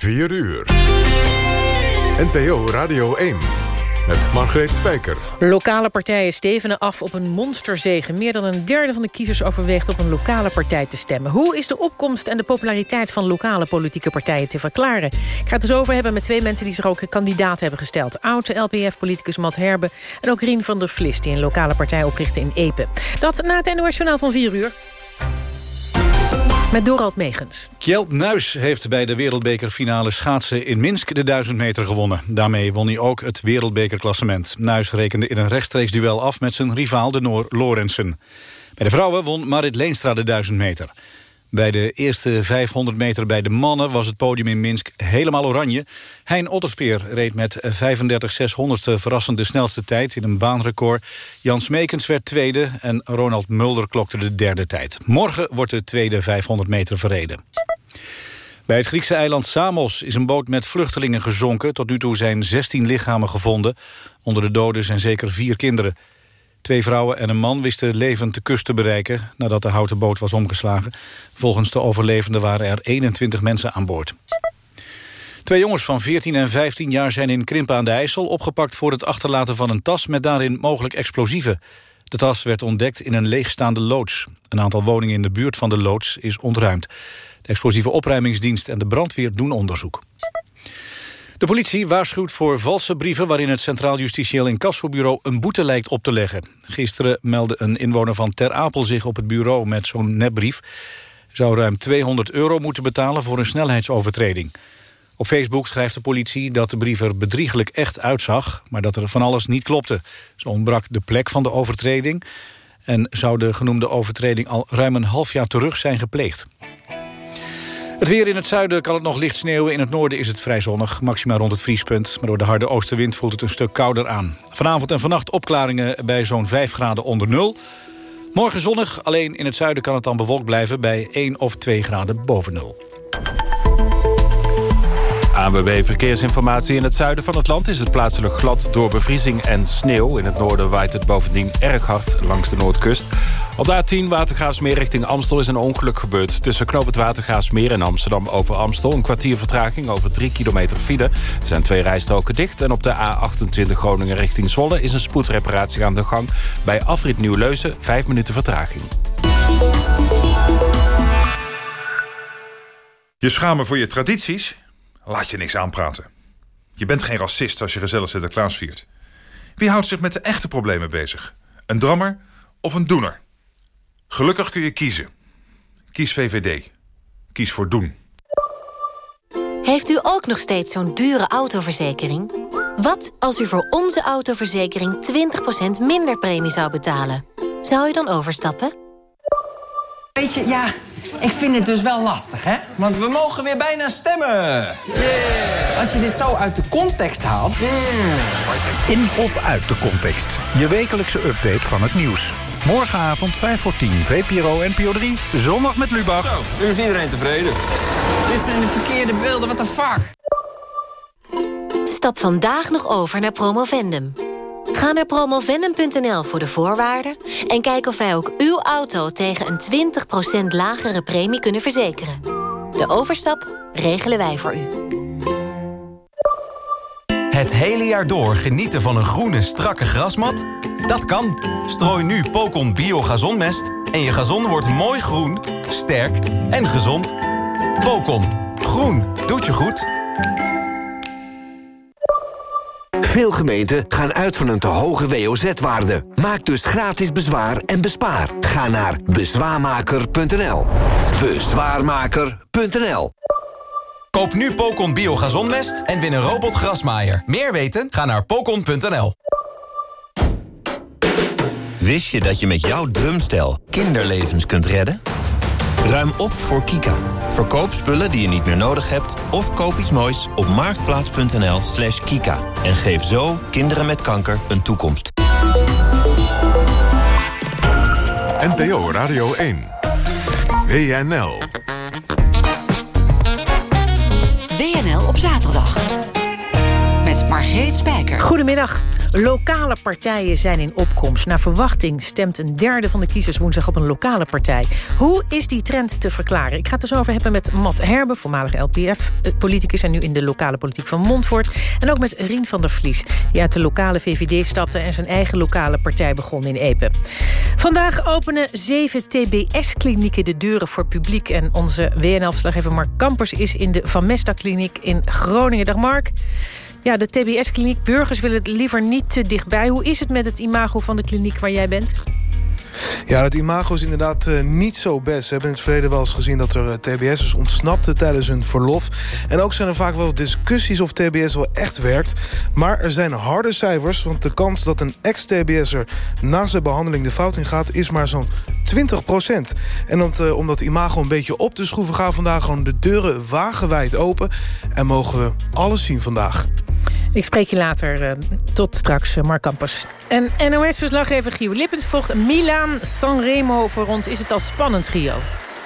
4 uur. NPO Radio 1 met Margreet Spijker. Lokale partijen stevenen af op een monsterzegen. Meer dan een derde van de kiezers overweegt op een lokale partij te stemmen. Hoe is de opkomst en de populariteit van lokale politieke partijen te verklaren? Ik ga het dus over hebben met twee mensen die zich ook kandidaat hebben gesteld. Oud-LPF-politicus Matt Herbe en ook Rien van der Vlis... die een lokale partij oprichtte in Epe. Dat na het NOS van 4 uur. Met Dorald Megens. Kjeld Nuis heeft bij de wereldbekerfinale schaatsen in Minsk de 1000 meter gewonnen. Daarmee won hij ook het wereldbekerklassement. Nuis rekende in een rechtstreeks duel af met zijn rivaal de Noor Lorensen. Bij de vrouwen won Marit Leenstra de 1000 meter. Bij de eerste 500 meter bij de mannen was het podium in Minsk helemaal oranje. Hein Otterspeer reed met 35 600ste verrassend de snelste tijd in een baanrecord. Jan Smekens werd tweede en Ronald Mulder klokte de derde tijd. Morgen wordt de tweede 500 meter verreden. Bij het Griekse eiland Samos is een boot met vluchtelingen gezonken. Tot nu toe zijn 16 lichamen gevonden. Onder de doden zijn zeker vier kinderen. Twee vrouwen en een man wisten levend de kust te bereiken... nadat de houten boot was omgeslagen. Volgens de overlevenden waren er 21 mensen aan boord. Twee jongens van 14 en 15 jaar zijn in Krimpen aan de IJssel... opgepakt voor het achterlaten van een tas met daarin mogelijk explosieven. De tas werd ontdekt in een leegstaande loods. Een aantal woningen in de buurt van de loods is ontruimd. De explosieve opruimingsdienst en de brandweer doen onderzoek. De politie waarschuwt voor valse brieven... waarin het Centraal Justitieel Incassobureau een boete lijkt op te leggen. Gisteren meldde een inwoner van Ter Apel zich op het bureau met zo'n nepbrief. Zou ruim 200 euro moeten betalen voor een snelheidsovertreding. Op Facebook schrijft de politie dat de brief er bedriegelijk echt uitzag... maar dat er van alles niet klopte. Zo ontbrak de plek van de overtreding... en zou de genoemde overtreding al ruim een half jaar terug zijn gepleegd. Het weer in het zuiden kan het nog licht sneeuwen. In het noorden is het vrij zonnig, maximaal rond het vriespunt. Maar door de harde oostenwind voelt het een stuk kouder aan. Vanavond en vannacht opklaringen bij zo'n 5 graden onder nul. Morgen zonnig, alleen in het zuiden kan het dan bewolkt blijven... bij 1 of 2 graden boven nul. ANWB Verkeersinformatie. In het zuiden van het land is het plaatselijk glad door bevriezing en sneeuw. In het noorden waait het bovendien erg hard langs de noordkust. Op de A10 Watergraafsmeer richting Amstel is een ongeluk gebeurd. Tussen Knoop het en Amsterdam over Amstel. Een kwartier vertraging over 3 kilometer file. Er zijn twee rijstroken dicht. En op de A28 Groningen richting Zwolle is een spoedreparatie aan de gang. Bij afrit Nieuw-Leuzen 5 minuten vertraging. Je schamen voor je tradities? Laat je niks aanpraten. Je bent geen racist als je gezellig Sinterklaas viert. Wie houdt zich met de echte problemen bezig? Een drammer of een doener? Gelukkig kun je kiezen. Kies VVD. Kies voor doen. Heeft u ook nog steeds zo'n dure autoverzekering? Wat als u voor onze autoverzekering 20% minder premie zou betalen? Zou u dan overstappen? Weet je, ja, ik vind het dus wel lastig, hè? Want we mogen weer bijna stemmen. Yeah. Als je dit zo uit de context haalt... In of uit de context. Je wekelijkse update van het nieuws. Morgenavond 5 voor 10, VPRO NPO 3. Zondag met Lubach. Zo, nu is iedereen tevreden. Dit zijn de verkeerde beelden, what the fuck? Stap vandaag nog over naar Promovendum. Ga naar promovendum.nl voor de voorwaarden... en kijk of wij ook uw auto tegen een 20% lagere premie kunnen verzekeren. De overstap regelen wij voor u. Het hele jaar door genieten van een groene, strakke grasmat? Dat kan. Strooi nu Pocon Bio Gazonmest en je gazon wordt mooi groen, sterk en gezond. Pocon. Groen. Doet je goed. Veel gemeenten gaan uit van een te hoge WOZ-waarde. Maak dus gratis bezwaar en bespaar. Ga naar bezwaarmaker.nl. Bezwaarmaker.nl Koop nu Pocon Bio Gazonmest en win een robot grasmaaier. Meer weten? Ga naar pocon.nl. Wist je dat je met jouw drumstel kinderlevens kunt redden? Ruim op voor Kika. Verkoop spullen die je niet meer nodig hebt... of koop iets moois op marktplaats.nl slash kika. En geef zo kinderen met kanker een toekomst. NPO Radio 1. WNL. WNL op zaterdag. Margreet Spijker. Goedemiddag. Lokale partijen zijn in opkomst. Naar verwachting stemt een derde van de kiezers woensdag op een lokale partij. Hoe is die trend te verklaren? Ik ga het dus over hebben met Matt Herbe, voormalig LPF-politicus... en nu in de lokale politiek van Montfort. En ook met Rien van der Vlies, die uit de lokale VVD stapte... en zijn eigen lokale partij begon in Epe. Vandaag openen zeven TBS-klinieken de deuren voor publiek... en onze WNL-verslaggever Mark Kampers is in de Van Mesta-kliniek in Groningen. Dag Mark. Ja, de TBS-kliniek. Burgers willen het liever niet te dichtbij. Hoe is het met het imago van de kliniek waar jij bent? Ja, het imago is inderdaad uh, niet zo best. We hebben in het verleden wel eens gezien dat er uh, TBS'ers ontsnapten tijdens hun verlof. En ook zijn er vaak wel discussies of TBS wel echt werkt. Maar er zijn harde cijfers, want de kans dat een ex-TBS'er na zijn behandeling de fout in gaat... is maar zo'n 20 procent. En om, om dat imago een beetje op te schroeven... gaan vandaag gewoon de deuren wagenwijd open. En mogen we alles zien vandaag. Ik spreek je later. Uh, tot straks, uh, Mark Campus. En NOS-verslaggever Gio Lippens volgt Milaan Sanremo voor ons. Is het al spannend, Gio?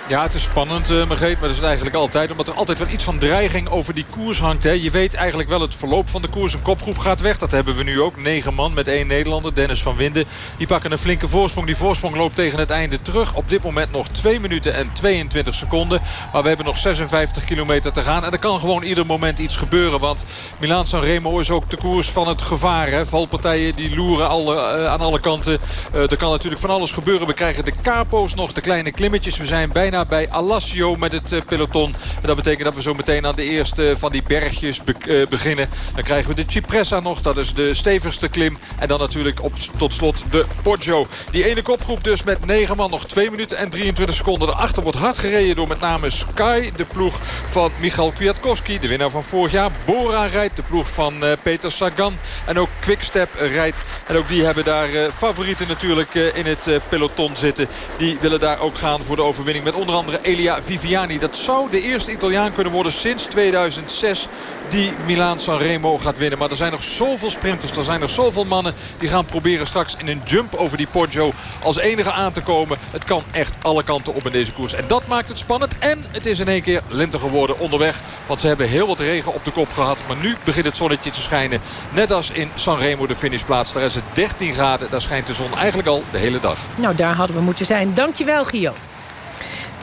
Ja, het is spannend, uh, maar dat is het eigenlijk altijd. Omdat er altijd wel iets van dreiging over die koers hangt. Hè. Je weet eigenlijk wel het verloop van de koers. Een kopgroep gaat weg. Dat hebben we nu ook. Negen man met één Nederlander, Dennis van Winden. Die pakken een flinke voorsprong. Die voorsprong loopt tegen het einde terug. Op dit moment nog 2 minuten en 22 seconden. Maar we hebben nog 56 kilometer te gaan. En er kan gewoon ieder moment iets gebeuren. Want Milaan Sanremo is ook de koers van het gevaar. Hè. Valpartijen die loeren alle, uh, aan alle kanten. Uh, er kan natuurlijk van alles gebeuren. We krijgen de capo's nog, de kleine klimmetjes. We zijn bijna bij Alassio met het uh, peloton. En dat betekent dat we zo meteen aan de eerste van die bergjes be uh, beginnen. Dan krijgen we de Cipressa nog. Dat is de stevigste klim. En dan natuurlijk op, tot slot de Poggio. Die ene kopgroep dus met 9 man. Nog 2 minuten en 23 seconden. Daarachter wordt hard gereden door met name Sky. De ploeg van Michal Kwiatkowski. De winnaar van vorig jaar. Bora rijdt. De ploeg van uh, Peter Sagan. En ook Quickstep rijdt. En ook die hebben daar favorieten natuurlijk in het peloton zitten. Die willen daar ook gaan voor de overwinning. Met onder andere Elia Viviani. Dat zou de eerste Italiaan kunnen worden sinds 2006 die Milaan Sanremo gaat winnen. Maar er zijn nog zoveel sprinters, er zijn nog zoveel mannen... die gaan proberen straks in een jump over die Poggio als enige aan te komen. Het kan echt alle kanten op in deze koers. En dat maakt het spannend. En het is in één keer lente geworden onderweg. Want ze hebben heel wat regen op de kop gehad. Maar nu begint het zonnetje te schijnen. Net als in Sanremo de finishplaats. Daar is het 13 graden. Daar schijnt de zon eigenlijk al de hele dag. Nou, daar hadden we moeten zijn. Dankjewel, Gio.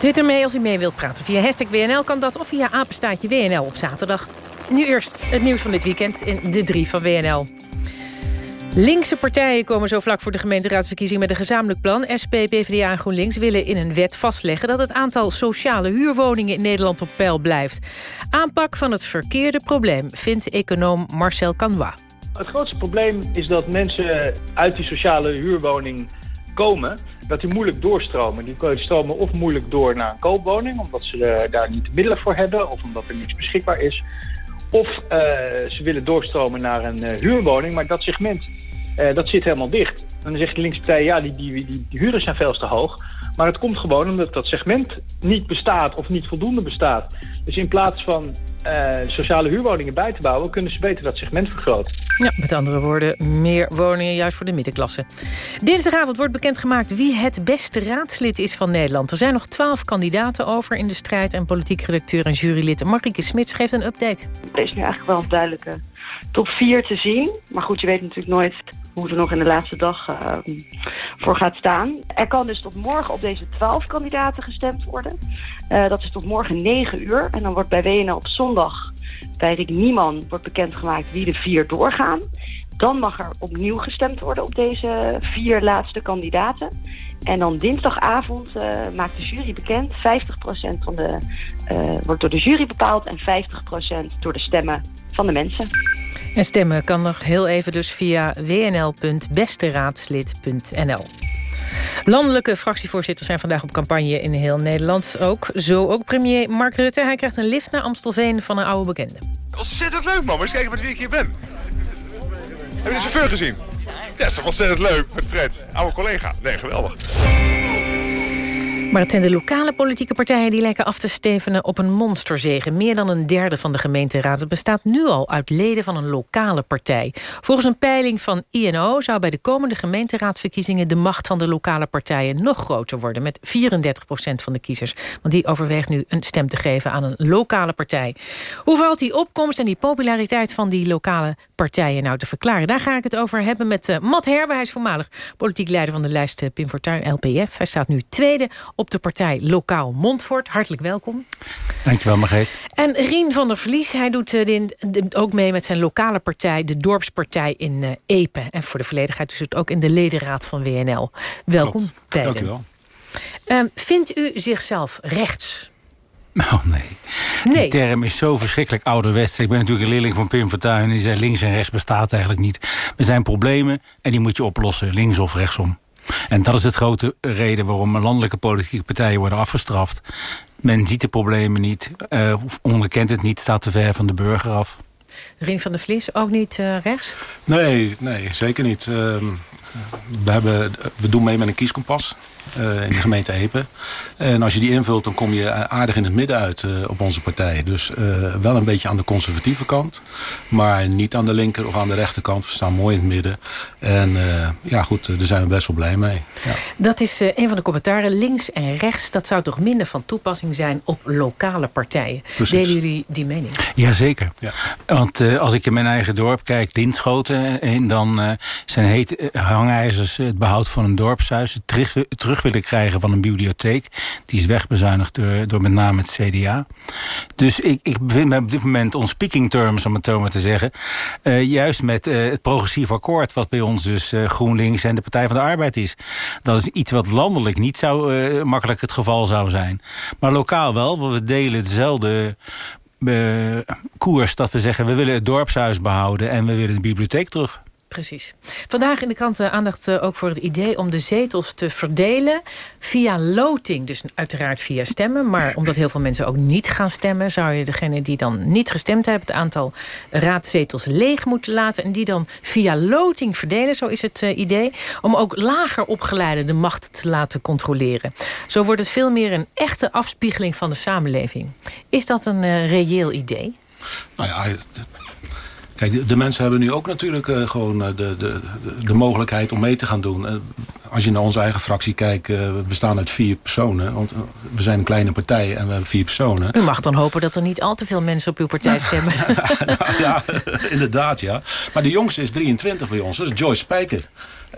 Twitter mee als u mee wilt praten. Via hashtag WNL kan dat of via apenstaatje WNL op zaterdag. Nu eerst het nieuws van dit weekend in de 3 van WNL. Linkse partijen komen zo vlak voor de gemeenteraadsverkiezing met een gezamenlijk plan. SP, PvdA en GroenLinks willen in een wet vastleggen... dat het aantal sociale huurwoningen in Nederland op peil blijft. Aanpak van het verkeerde probleem, vindt econoom Marcel Canois. Het grootste probleem is dat mensen uit die sociale huurwoning komen, dat die moeilijk doorstromen. Die stromen of moeilijk door naar een koopwoning, omdat ze uh, daar niet de middelen voor hebben of omdat er niets beschikbaar is. Of uh, ze willen doorstromen naar een uh, huurwoning, maar dat segment dat zit helemaal dicht. Dan zegt de linkse partij, ja, die, die, die, die huren zijn veel te hoog. Maar het komt gewoon omdat dat segment niet bestaat of niet voldoende bestaat. Dus in plaats van uh, sociale huurwoningen bij te bouwen... kunnen ze beter dat segment vergroten. Ja, met andere woorden, meer woningen juist voor de middenklasse. Dinsdagavond wordt bekendgemaakt wie het beste raadslid is van Nederland. Er zijn nog twaalf kandidaten over in de strijd... en politiek redacteur en jurylid Marike Smits geeft een update. Er is nu eigenlijk wel een duidelijke top 4 te zien. Maar goed, je weet natuurlijk nooit hoe er nog in de laatste dag uh, voor gaat staan. Er kan dus tot morgen op deze 12 kandidaten gestemd worden. Uh, dat is tot morgen 9 uur. En dan wordt bij WNL op zondag bij Rick Nieman wordt bekendgemaakt wie de vier doorgaan. Dan mag er opnieuw gestemd worden op deze vier laatste kandidaten. En dan dinsdagavond uh, maakt de jury bekend. 50% van de, uh, wordt door de jury bepaald en 50% door de stemmen van de mensen. En stemmen kan nog heel even dus via wnl.besteraadslid.nl. Landelijke fractievoorzitters zijn vandaag op campagne in heel Nederland. Ook, zo ook premier Mark Rutte. Hij krijgt een lift naar Amstelveen van een oude bekende. Ontzettend leuk man, eens kijken met wie ik hier ben. Heb je de chauffeur gezien? Ja, is toch ontzettend leuk met Fred, oude collega. Nee, geweldig. Maar het zijn de lokale politieke partijen die lijken af te stevenen op een monsterzege. Meer dan een derde van de gemeenteraad bestaat nu al uit leden van een lokale partij. Volgens een peiling van INO zou bij de komende gemeenteraadsverkiezingen de macht van de lokale partijen nog groter worden. Met 34 procent van de kiezers. Want die overweegt nu een stem te geven aan een lokale partij. Hoe valt die opkomst en die populariteit van die lokale partijen nou te verklaren? Daar ga ik het over hebben met uh, Matt Herbe. Hij is voormalig politiek leider van de lijst uh, Pim Fortuyn, LPF. Hij staat nu tweede op de partij Lokaal Montfort. Hartelijk welkom. Dankjewel, Margreet. En Rien van der Vlies, hij doet din, ook mee met zijn lokale partij... de Dorpspartij in uh, Epe. En voor de volledigheid het ook in de ledenraad van WNL. Welkom, beiden. Dank u wel. Um, vindt u zichzelf rechts? Nou, nee. nee. Die term is zo verschrikkelijk ouderwets. Ik ben natuurlijk een leerling van Pim Fortuyn... en die zei links en rechts bestaat eigenlijk niet. Er zijn problemen en die moet je oplossen, links of rechtsom. En dat is het grote reden waarom landelijke politieke partijen worden afgestraft. Men ziet de problemen niet, uh, onderkent het niet, staat te ver van de burger af. Rien van der Vlies, ook niet uh, rechts? Nee, nee, zeker niet. Uh, we, hebben, we doen mee met een kieskompas. Uh, in de gemeente Epe. En als je die invult, dan kom je aardig in het midden uit uh, op onze partij. Dus uh, wel een beetje aan de conservatieve kant. Maar niet aan de linker of aan de rechterkant. We staan mooi in het midden. En ja, goed, daar zijn we best wel blij mee. Ja. Dat is een van de commentaren. Links en rechts, dat zou toch minder van toepassing zijn op lokale partijen. Precies. Delen jullie die mening? Jazeker. Ja. Want als ik in mijn eigen dorp kijk, Linschoten... En dan zijn heet hangijzers het behoud van een dorpshuis... het terug, willen krijgen van een bibliotheek. Die is wegbezuinigd door, door met name het CDA. Dus ik, ik bevind me op dit moment on speaking terms, om het zo maar te zeggen. Uh, juist met uh, het progressief akkoord, wat bij ons dus GroenLinks en de Partij van de Arbeid is. Dat is iets wat landelijk niet zo makkelijk het geval zou zijn. Maar lokaal wel, want we delen dezelfde koers dat we zeggen... we willen het dorpshuis behouden en we willen de bibliotheek terug. Precies. Vandaag in de krant aandacht ook voor het idee om de zetels te verdelen via loting. Dus uiteraard via stemmen. Maar omdat heel veel mensen ook niet gaan stemmen... zou je degene die dan niet gestemd hebben... het aantal raadzetels leeg moeten laten... en die dan via loting verdelen, zo is het uh, idee... om ook lager opgeleiden de macht te laten controleren. Zo wordt het veel meer een echte afspiegeling van de samenleving. Is dat een reëel idee? Nou ja, Kijk, de, mensen hebben nu ook natuurlijk uh, gewoon uh, de, de, de mogelijkheid om mee te gaan doen. Uh, als je naar onze eigen fractie kijkt, we bestaan uit vier personen. Want we zijn een kleine partij en we hebben vier personen. U mag dan hopen dat er niet al te veel mensen op uw partij stemmen. nou, ja, inderdaad, ja. Maar de jongste is 23 bij ons, dat is Joyce Spijker.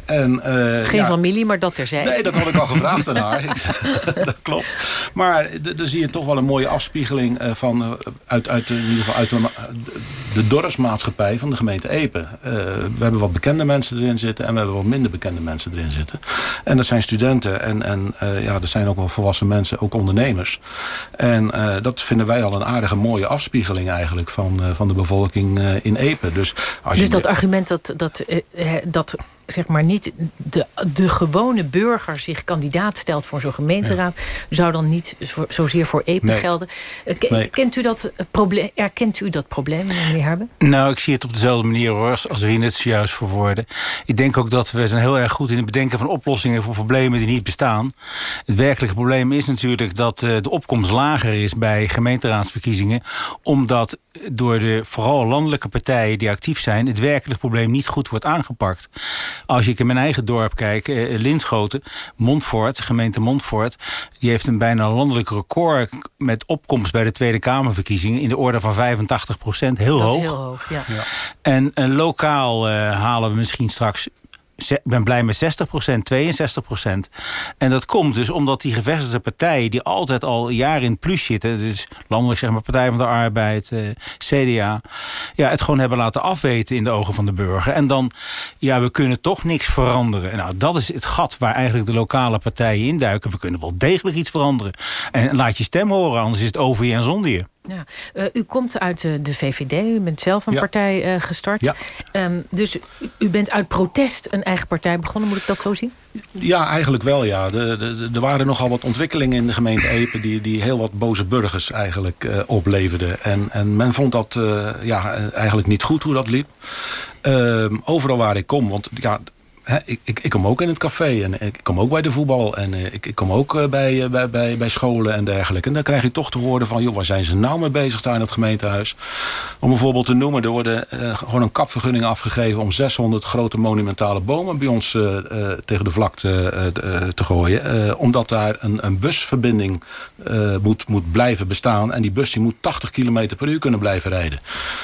En, uh, Geen ja, familie, maar dat terzijde. Nee, dat had ik al gevraagd aan haar. dat klopt. Maar dan zie je toch wel een mooie afspiegeling uh, van, uh, uit, uit, in ieder geval uit de, de dorpsmaatschappij van de gemeente Epe. we hebben wat bekende mensen erin zitten en we hebben wat minder bekende mensen erin zitten. En dat zijn studenten en, en ja, dat zijn ook wel volwassen mensen, ook ondernemers. En dat vinden wij al een aardige mooie afspiegeling eigenlijk van, van de bevolking in Epe. Dus, als dus je dat argument dat, dat, dat zeg maar niet de, de gewone burger zich kandidaat stelt voor zo'n gemeenteraad... Ja. zou dan niet zo, zozeer voor EPE nee. gelden. K nee. Kent u dat probleem, erkent u dat probleem, meneer Herben? Nou, ik zie het op dezelfde manier hoor, als het juist verwoorden. Ik denk ook dat we zijn heel erg goed in het bedenken van oplossingen... voor problemen die niet bestaan. Het werkelijke probleem is natuurlijk dat uh, de opkomst lager is... bij gemeenteraadsverkiezingen. Omdat door de vooral landelijke partijen die actief zijn... het werkelijk probleem niet goed wordt aangepakt. Als ik in mijn eigen dorp kijk, eh, Linschoten, Montfort, gemeente Montfort... die heeft een bijna landelijk record met opkomst bij de Tweede Kamerverkiezingen... in de orde van 85 procent, heel Dat hoog. Is heel hoog ja. Ja. En uh, lokaal uh, halen we misschien straks ben blij met 60% 62% En dat komt dus omdat die gevestigde partijen... die altijd al jaren in het plus zitten... dus landelijk zeg maar Partij van de Arbeid, eh, CDA... Ja, het gewoon hebben laten afweten in de ogen van de burger. En dan, ja, we kunnen toch niks veranderen. Nou, dat is het gat waar eigenlijk de lokale partijen induiken. We kunnen wel degelijk iets veranderen. En laat je stem horen, anders is het over je en zonder je. Ja. Uh, u komt uit uh, de VVD, u bent zelf een ja. partij uh, gestart. Ja. Um, dus u bent uit protest een eigen partij begonnen, moet ik dat zo zien? Ja, eigenlijk wel, ja. Er waren nogal wat ontwikkelingen in de gemeente Epe... die, die heel wat boze burgers eigenlijk opleverden. En, en men vond dat ja, eigenlijk niet goed hoe dat liep. Ehm, overal waar ik kom, want ja, hè, ik, ik, ik kom ook in het café en ik kom ook bij de voetbal. En eh, ik, ik kom ook eh, bij, eh, bij, bij, bij scholen en dergelijke. En dan krijg je toch te horen van... joh, waar zijn ze nou mee bezig daar in het gemeentehuis? Om een voorbeeld te noemen, er worden gewoon een kapvergunning afgegeven... om 600 grote monumentale bomen bij ons tegen de vlakte te gooien. Omdat daar een, een busverbinding moet, moet blijven bestaan. En die bus die moet 80 km per uur kunnen blijven rijden.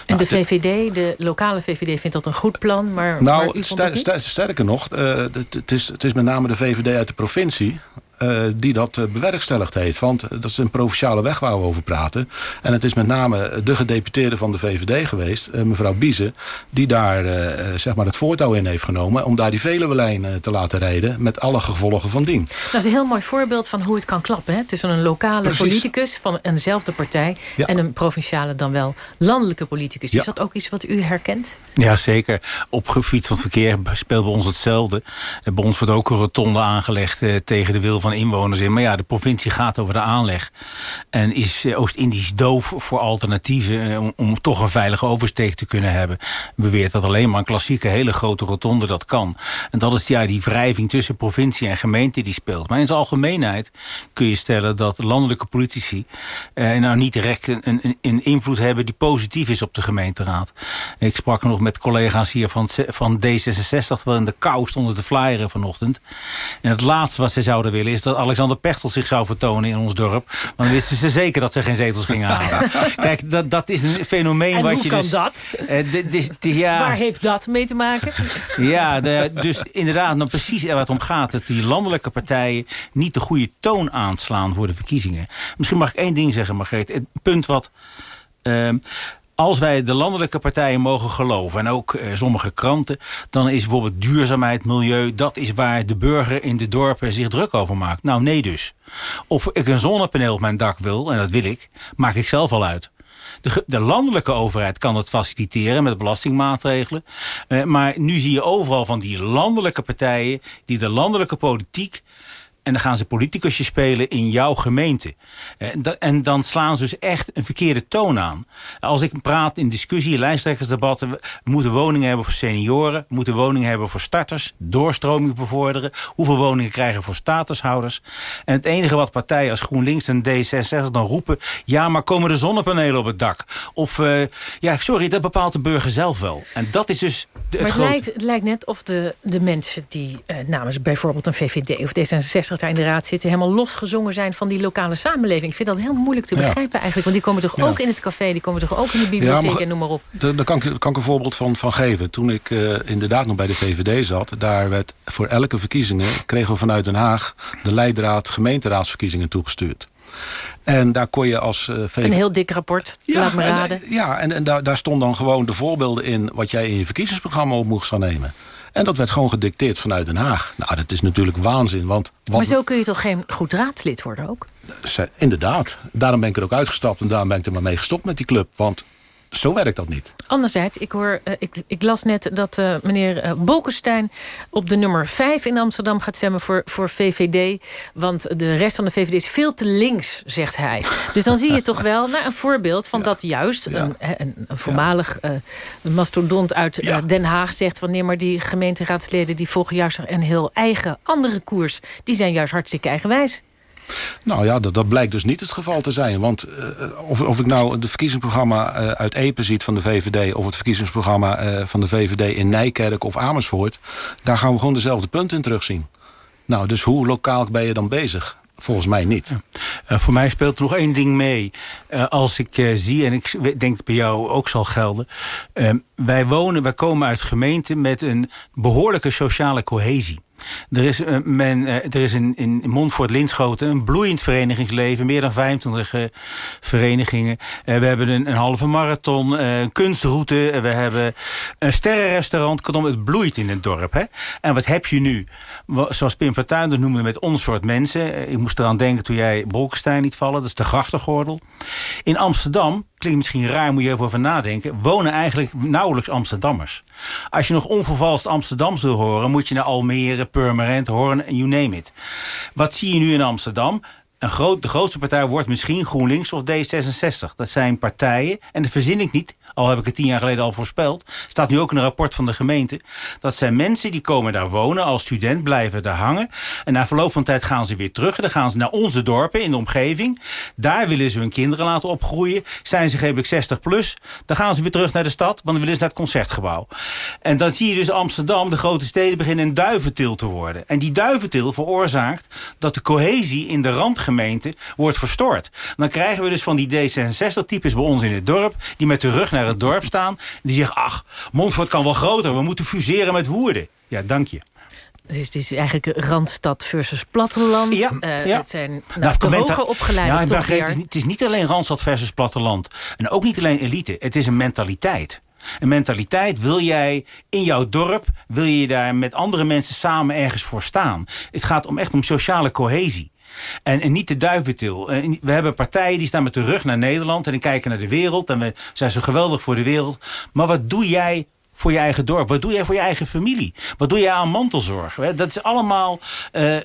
En Nou, de VVD, de lokale VVD, vindt dat een goed plan, maar, maar nou, u vond het niet? sterker nog, eh, het, is, het is met name de VVD uit de provincie... eh, die dat eh, bewerkstelligd heeft. Want eh, dat is een provinciale weg waar we over praten. En het is met name de gedeputeerde van de VVD geweest, mevrouw Biezen... die daar zeg maar het voortouw in heeft genomen... om daar die Veluwe-lijn te laten rijden met alle gevolgen van dien. Dat is een heel mooi voorbeeld van hoe het kan klappen. Hè? Tussen een lokale Precies. politicus van eenzelfde partij... Ja. en een provinciale dan wel landelijke politicus. Ja. Is dat ook iets wat u herkent? Ja, zeker. Op gebied van het verkeer speelt bij ons hetzelfde. Bij ons wordt ook een rotonde aangelegd tegen de wil van inwoners in. Maar ja, de provincie gaat over de aanleg. En is eh, Oost-Indisch doof voor alternatieven... eh, om, toch een veilige oversteek te kunnen hebben. Beweert dat alleen maar een klassieke hele grote rotonde dat kan. En dat is ja, die wrijving tussen provincie en gemeente die speelt. Maar in zijn algemeenheid kun je stellen dat landelijke politici... eh, nou niet direct een invloed hebben die positief is op de gemeenteraad. Ik sprak nog met collega's hier van, van D66... wel in de kou stonden te flyeren vanochtend. En het laatste wat ze zouden willen is dat Alexander Pechtel zich zou vertonen in ons dorp. Want dan wisten ze zeker dat ze geen zetels gingen halen. Kijk, dat, dat is een fenomeen En wat hoe je kan dus... dat? Eh, is- is- ja, Waar heeft dat mee te maken? ja, de, dus inderdaad, nou precies waar het om gaat... dat die landelijke partijen niet de goede toon aanslaan voor de verkiezingen. Misschien mag ik één ding zeggen, Margreet. Het punt wat... ehm, als wij de landelijke partijen mogen geloven... en ook eh, sommige kranten... dan is bijvoorbeeld duurzaamheid, milieu... dat is waar de burger in de dorpen zich druk over maakt. Nou, nee dus. Of ik een zonnepaneel op mijn dak wil, en dat wil ik... maak ik zelf al uit. De, de landelijke overheid kan het faciliteren met belastingmaatregelen. Eh, maar nu zie je overal van die landelijke partijen... die de landelijke politiek... En dan gaan ze politicusje spelen in jouw gemeente. Eh, En, da- en dan slaan ze dus echt een verkeerde toon aan. Als ik praat in discussie, lijsttrekkersdebatten... we moeten woningen hebben voor senioren... we moeten woningen hebben voor starters... doorstroming bevorderen... hoeveel woningen krijgen we voor statushouders... en het enige wat partijen als GroenLinks en D66 dan roepen... ja, maar komen er zonnepanelen op het dak? Of, eh, ja, sorry, dat bepaalt de burger zelf wel. En dat is dus de, het Maar het grote- lijkt, het lijkt net of de, de mensen die eh, namens bijvoorbeeld een VVD of D66 daar in de raad zitten... helemaal losgezongen zijn van die lokale samenleving. Ik vind dat heel moeilijk te Ja. begrijpen eigenlijk. Want die komen toch Ja. ook in het café, die komen toch ook in de bibliotheek maar- en noem maar op. Daar kan, kan ik een voorbeeld van, van geven. Toen ik eh, inderdaad nog bij de VVD zat... daar werd voor elke verkiezingen... kregen we vanuit Den Haag de leidraad gemeenteraadsverkiezingen toegestuurd. En daar kon je als VVD... Een heel dik rapport, laat me en, raden. eh, ja, en, en daar, daar stonden dan gewoon de voorbeelden in... wat jij in je verkiezingsprogramma op moest gaan nemen. En dat werd gewoon gedicteerd vanuit Den Haag. Nou, dat is natuurlijk waanzin, want... Maar zo kun je toch geen goed raadslid worden ook? Inderdaad. Daarom ben ik er ook uitgestapt en daarom ben ik er maar mee gestopt met die club. Want zo werkt dat niet. Anderzijds, ik, hoor, eh, ik, ik las net dat eh, meneer eh, Bolkestein op de nummer 5 in Amsterdam gaat stemmen voor, voor VVD. Want de rest van de VVD is veel te links, zegt hij. Dus dan zie je toch wel nou, een voorbeeld van dat juist een, een, een voormalig mastodont uit Den Haag zegt... van nee, maar die gemeenteraadsleden die volgen juist een heel eigen andere koers. Die zijn juist hartstikke eigenwijs. Nou ja, dat, dat blijkt dus niet het geval te zijn. Want eh, of, of ik nou het verkiezingsprogramma eh, uit Epen ziet van de VVD... of het verkiezingsprogramma eh, van de VVD in Nijkerk of Amersfoort... daar gaan we gewoon dezelfde punten in terugzien. Nou, dus hoe lokaal ben je dan bezig? Volgens mij niet. Voor mij speelt er nog één ding mee. Als ik zie, en ik denk dat bij jou ook zal gelden. wij wonen, wij komen uit gemeenten met een behoorlijke sociale cohesie. Er is, eh, men, eh, er is in, in Montfort Linschoten een bloeiend verenigingsleven. Meer dan 25 eh, verenigingen. We hebben een, een halve marathon, een kunstroute. we hebben een sterrenrestaurant. Kortom, het bloeit in het dorp. Hè? En wat heb je nu? Zoals Pim Fortuyn dat noemde met ons soort mensen. Ik moest eraan denken toen jij Bolkestein liet vallen. Dat is de grachtengordel. In Amsterdam, klinkt misschien raar, moet je even over nadenken... wonen eigenlijk nauwelijks Amsterdammers. Als je nog onvervalst Amsterdams wil horen... moet je naar Almere, Purmerend, Hoorn you name it. Wat zie je nu in Amsterdam? een groot, de grootste partij wordt misschien GroenLinks of D66. Dat zijn partijen, en dat verzin ik niet... al heb ik het tien jaar geleden al voorspeld... staat nu ook in een rapport van de gemeente... dat zijn mensen die komen daar wonen als student, blijven daar hangen... en na verloop van tijd gaan ze weer terug... en dan gaan ze naar onze dorpen in de omgeving. Daar willen ze hun kinderen laten opgroeien. Zijn ze gegeven 60 plus, dan gaan ze weer terug naar de stad... want dan willen ze naar het concertgebouw. En dan zie je dus Amsterdam, de grote steden... beginnen een duiventil te worden. En die duiventil veroorzaakt dat de cohesie in de randgemeente wordt verstoord. Dan krijgen we dus van die D66-types bij ons in het dorp... die met de rug naar het dorp staan. Die zeggen, ach, Montfort kan wel groter. We moeten fuseren met Woerden. Ja, dank je. Dus het is eigenlijk Randstad versus platteland. Ja, Eh, ja. Het zijn nou, Nou, de hoger opgeleide Ja, het, is niet, het is niet alleen Randstad versus platteland. En ook niet alleen elite. Het is een mentaliteit. Een mentaliteit wil jij in jouw dorp... wil je daar met andere mensen samen ergens voor staan. Het gaat om echt om sociale cohesie. En, en niet de duiventil. En We hebben partijen die staan met de rug naar Nederland... en die kijken naar de wereld. En we zijn zo geweldig voor de wereld. Maar wat doe jij voor je eigen dorp? Wat doe jij voor je eigen familie? Wat doe jij aan mantelzorg? Dat is allemaal... eh, eh,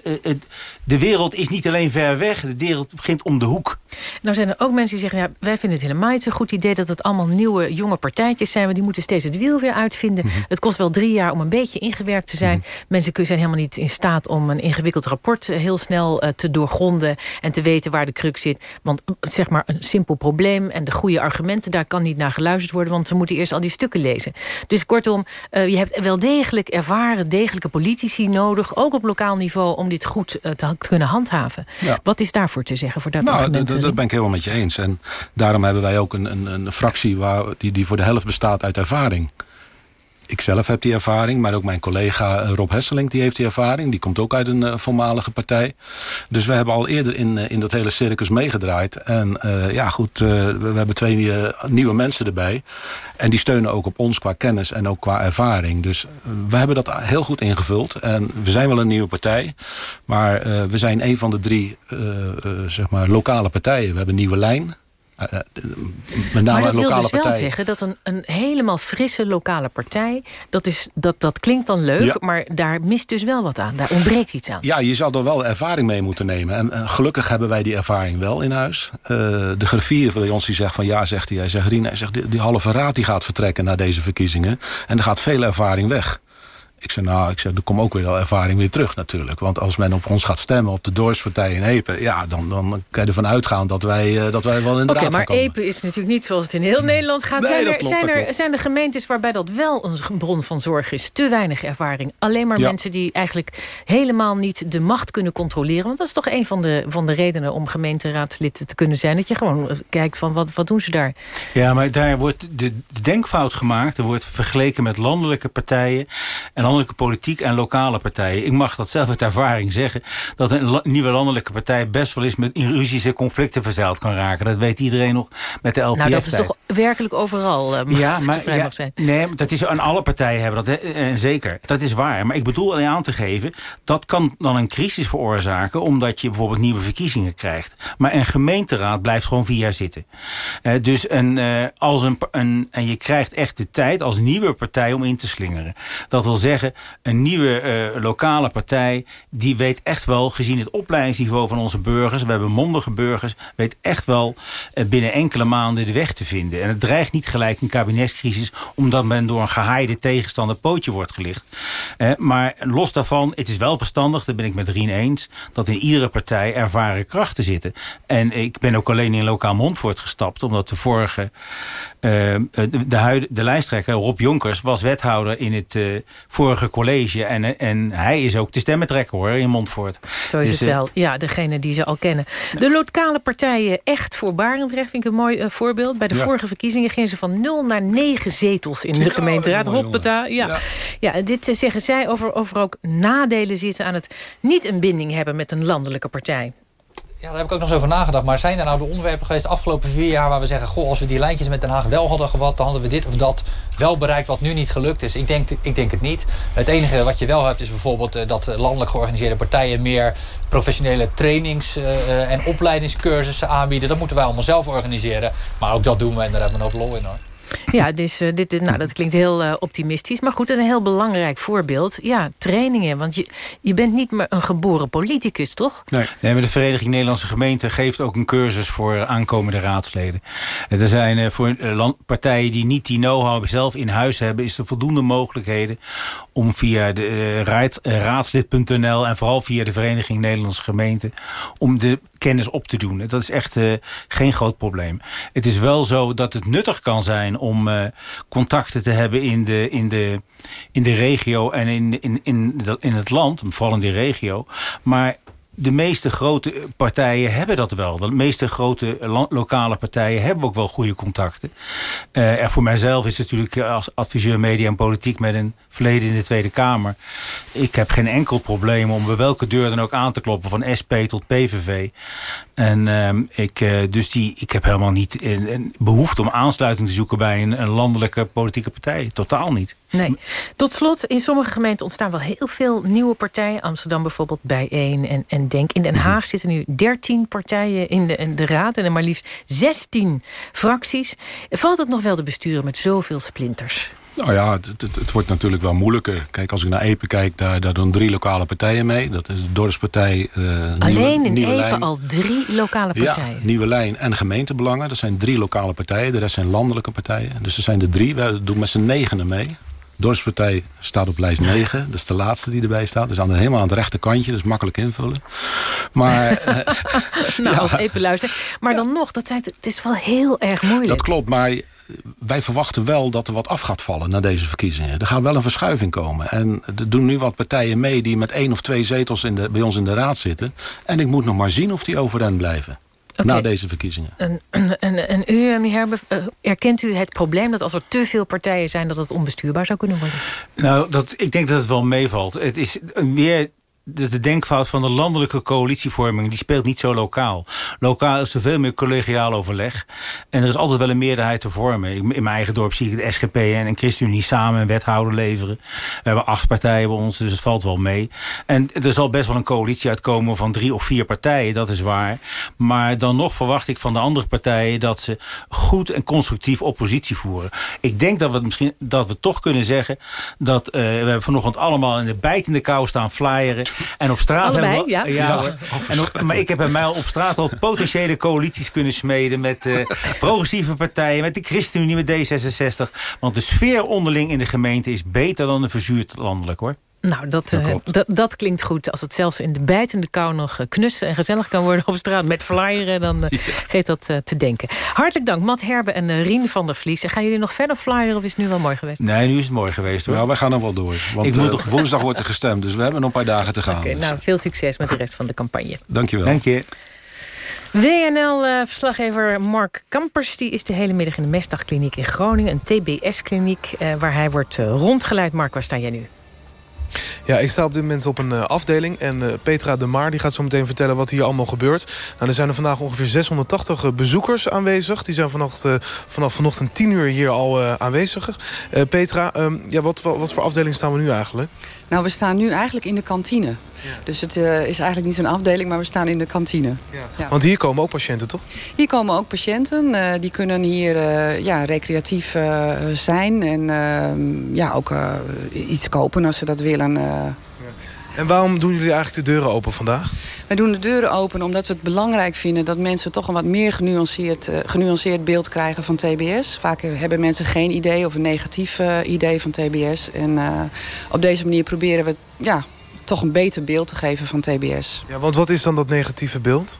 de wereld is niet alleen ver weg. De wereld begint om de hoek. Nou zijn er ook mensen die zeggen... Ja, wij vinden het helemaal niet zo'n goed idee... dat het allemaal nieuwe, jonge partijtjes zijn. Want die moeten steeds het wiel weer uitvinden. Mhm. Het kost wel drie jaar om een beetje ingewerkt te zijn. Mensen kun- zijn helemaal niet in staat om een ingewikkeld rapport... eh, heel snel te doorgronden en te weten waar de crux zit. Want zeg maar een simpel probleem en de goede argumenten... daar kan niet naar geluisterd worden... want ze moeten eerst al die stukken lezen. Dus kortom, eh, je hebt wel degelijk ervaren... degelijke politici nodig, ook op lokaal niveau... om dit goed eh, te kunnen handhaven. Ja. Wat is daarvoor te zeggen voor dat Nou, dat ben ik helemaal met je eens. En daarom hebben wij ook een, een, een fractie waar, die, die voor de helft bestaat uit ervaring. Ik zelf heb die ervaring, maar ook mijn collega eh, Rob Hesseling die heeft die ervaring. Die komt ook uit een eh, voormalige partij. Dus we hebben al eerder in, eh, in dat hele circus meegedraaid. En ja, goed, we, hebben twee eh, nieuwe mensen erbij. En die steunen ook op ons qua kennis en ook qua ervaring. Dus we hebben dat heel goed ingevuld. En we zijn wel een nieuwe partij. Maar we zijn een van de drie zeg maar lokale partijen. We hebben een nieuwe lijn. Eh, met name maar dat wil dus wel zeggen dat een, een helemaal frisse lokale partij... Dat, is, dat, dat klinkt dan leuk, Ja. maar daar mist dus wel wat aan. Daar ontbreekt iets aan. Ja, je zal er wel ervaring mee moeten nemen. En eh, gelukkig hebben wij die ervaring wel in huis. De griffier bij ons die zegt van ja, zegt hij. Hij zegt, Rien, hij zegt, die, die halve raad die gaat vertrekken na deze verkiezingen. En er gaat veel ervaring weg. Ik zeg, nou, ik zeg, er komt ook weer wel ervaring weer terug natuurlijk. Want als men op ons gaat stemmen, op de Dorpspartij in Epen... ja, dan, dan kan je ervan uitgaan dat wij, eh, dat wij wel in de Oké, raad gaan maar. Epe is natuurlijk niet zoals het in heel Nederland gaat. Nee, zijn, er, klopt, zijn, er, zijn er gemeentes waarbij dat wel een bron van zorg is? Te weinig ervaring. Alleen maar Ja. mensen die eigenlijk helemaal niet de macht kunnen controleren. Want dat is toch een van de, van de redenen om gemeenteraadslid te kunnen zijn. Dat je gewoon eh, kijkt van wat, wat doen ze daar? Ja, maar daar wordt de, de denkfout gemaakt. Er wordt vergeleken met landelijke partijen... en landelijke politiek en lokale partijen. Ik mag dat zelf uit ervaring zeggen... dat een la- nieuwe landelijke partij best wel eens... met in Russische conflicten verzeild kan raken. Dat weet iedereen nog met de LPF. Nou, dat is toch werkelijk overal. eh, Ja, maar vrij ja, mag zijn. nee, dat is aan alle partijen hebben dat, en zeker. Dat is waar. Maar ik bedoel alleen aan te geven, dat kan dan een crisis veroorzaken, omdat je bijvoorbeeld nieuwe verkiezingen krijgt. Maar een gemeenteraad blijft gewoon vier jaar zitten. Eh, dus een, eh, als een, een, en je krijgt echt de tijd als nieuwe partij om in te slingeren. Dat wil zeggen, een nieuwe eh, lokale partij, die weet echt wel, gezien het opleidingsniveau van onze burgers, we hebben mondige burgers, weet echt wel eh, binnen enkele maanden de weg te vinden. En het dreigt niet gelijk een kabinetscrisis, omdat men door een gehaaide tegenstander pootje wordt gelicht. Eh, maar los daarvan, het is wel verstandig, daar ben ik met Rien eens, dat in iedere partij ervaren krachten zitten. En ik ben ook alleen in lokaal Montfort gestapt, omdat de vorige, de, de, de lijsttrekker Rob Jonkers was wethouder in het eh, vorige college. En, en hij is ook de stemmentrekker hoor, in Montfort. Zo is Dus, het eh, wel. Ja, degene die ze al kennen. De lokale partijen Echt voor Barendrecht vind ik een mooi eh, voorbeeld. Bij de Ja. vorige verkiezingen gingen ze van 0 naar 9 zetels in de gemeenteraad. mooi, Hoppata. Ja. Ja. dit eh, zeggen zij over, over ook nadelen zitten aan het niet een binding hebben met een landelijke partij. Ja, daar heb ik ook nog eens over nagedacht. Maar zijn er nou de onderwerpen geweest de afgelopen vier jaar... waar we zeggen, goh, als we die lijntjes met Den Haag wel hadden gehad... dan hadden we dit of dat wel bereikt wat nu niet gelukt is? Ik denk, ik denk het niet. Het enige wat je wel hebt is bijvoorbeeld... eh, dat landelijk georganiseerde partijen... meer professionele trainings- eh, en opleidingscursussen aanbieden. Dat moeten wij allemaal zelf organiseren. Maar ook dat doen we en daar hebben we hoop lol in hoor. Ja, dus, uh, dit, nou, dat klinkt heel uh, optimistisch. Maar goed, een heel belangrijk voorbeeld. Ja, trainingen. Want je, je bent niet meer een geboren politicus, toch? Nee. nee, maar de Vereniging Nederlandse Gemeenten geeft ook een cursus voor aankomende raadsleden. Er zijn uh, voor partijen die niet die know-how zelf in huis hebben... is er voldoende mogelijkheden om via de raad, raadslid.nl... en vooral via de Vereniging Nederlandse Gemeenten... om de kennis op te doen. Dat is echt geen groot probleem. Het is wel zo dat het nuttig kan zijn om uh, contacten te hebben in de, in de, in de regio en in, in, in, in het land, vooral in die regio. Maar de meeste grote partijen hebben dat wel. De meeste grote lokale partijen hebben ook wel goede contacten. Uh, en voor mijzelf is het natuurlijk als adviseur media en politiek... met een verleden in de Tweede Kamer. Ik heb geen enkel probleem om bij welke deur dan ook aan te kloppen... van SP tot PVV. En uh, ik, uh, dus die, ik heb helemaal niet een, behoefte om aansluiting te zoeken... bij een, een landelijke politieke partij. Totaal niet. Nee. Tot slot, in sommige gemeenten ontstaan wel heel veel nieuwe partijen. Amsterdam bijvoorbeeld bijeen en, en Denk. In Den Haag zitten nu 13 partijen in de, in de raad... en er maar liefst 16 fracties. Valt het nog wel te besturen met zoveel splinters? Nou ja, het, het, het, wordt natuurlijk wel moeilijker. Kijk, als ik naar Epe kijk, daar, daar doen drie lokale partijen mee. Dat is de Dorpspartij, uh, Alleen Nieuwe, in Nieuwe Epe Lijn. al drie lokale partijen? Ja, Nieuwe Lijn en gemeentebelangen. Dat zijn drie lokale partijen. De rest zijn landelijke partijen. Dus er zijn er drie. Wij doen met z'n negenen mee. Dorpspartij staat op lijst 9. Dat is de laatste die erbij staat. Dus aan de, helemaal aan het rechterkantje. Dus makkelijk invullen. Maar, nou, ja. als. Maar dan nog, dat zijn, het is wel heel erg moeilijk. Dat klopt, maar wij verwachten wel dat er wat af gaat vallen na deze verkiezingen. Er gaat wel een verschuiving komen. En er doen nu wat partijen mee die met één of twee zetels in de, bij ons in de raad zitten. En ik moet nog maar zien of die overeind blijven. Okay. Na deze verkiezingen. En, en, en u, meneer Herbe, erkent u het probleem dat als er te veel partijen zijn... dat het onbestuurbaar zou kunnen worden? Nou, dat, ik denk dat het wel meevalt. Het is weer dus de denkfout van de landelijke coalitievorming... die speelt niet zo lokaal. Lokaal is er veel meer collegiaal overleg. En er is altijd wel een meerderheid te vormen. In mijn eigen dorp zie ik de SGP en een ChristenUnie samen een wethouder leveren. We hebben acht partijen bij ons, dus het valt wel mee. En er zal best wel een coalitie uitkomen van drie of vier partijen, dat is waar. Maar dan nog verwacht ik van de andere partijen... dat ze goed en constructief oppositie voeren. Ik denk dat we, misschien, dat we toch kunnen zeggen... dat uh, we vanochtend allemaal in de bijtende kou staan flyeren... En op straat Allebei, hebben we, ja. ja en op, maar ik heb bij mij op straat al potentiële coalities kunnen smeden... met uh, progressieve partijen, met de ChristenUnie, met D66. Want de sfeer onderling in de gemeente is beter dan de verzuurd landelijk, hoor. Nou, dat, dat, uh, dat, dat, klinkt goed. Als het zelfs in de bijtende kou nog knussen en gezellig kan worden op straat met flyeren, dan uh, ja. geeft dat uh, te denken. Hartelijk dank, Matt Herbe en Rien van der Vlies. En gaan jullie nog verder flyeren of is het nu wel mooi geweest? Nee, nu is het mooi geweest hoor. Nou, wij gaan nog wel door. Want Ik moet toch... woensdag wordt er gestemd, dus we hebben nog een paar dagen te gaan. Oké, okay, dus. nou, veel succes met de rest van de campagne. Dankjewel. Dank je. WNL-verslaggever Mark Kampers die is de hele middag in de Mestdagkliniek in Groningen. Een TBS-kliniek waar hij wordt rondgeleid. Mark, waar sta jij nu? Ja, ik sta op dit moment op een uh, afdeling. En uh, Petra de Maar die gaat zo meteen vertellen wat hier allemaal gebeurt. Nou, er zijn er vandaag ongeveer 680 uh, bezoekers aanwezig. Die zijn vanaf, vanaf vanochtend 10 uur hier al aanwezig. Petra, um, ja, wat, wat voor afdeling staan we nu eigenlijk? Nou, we staan nu eigenlijk in de kantine. Ja. Dus het uh, is eigenlijk niet zo'n afdeling, maar we staan in de kantine. Ja. Ja. Want hier komen ook patiënten, toch? Hier komen ook patiënten. Uh, die kunnen hier uh, ja, recreatief zijn. En ehm, ja, ook iets kopen als ze dat willen. En waarom doen jullie eigenlijk de deuren open vandaag? Wij doen de deuren open omdat we het belangrijk vinden... dat mensen toch een wat meer genuanceerd, uh, genuanceerd beeld krijgen van TBS. Vaak hebben mensen geen idee of een negatief uh, idee van TBS. En uh, op deze manier proberen we ja, toch een beter beeld te geven van TBS. Ja, want wat is dan dat negatieve beeld?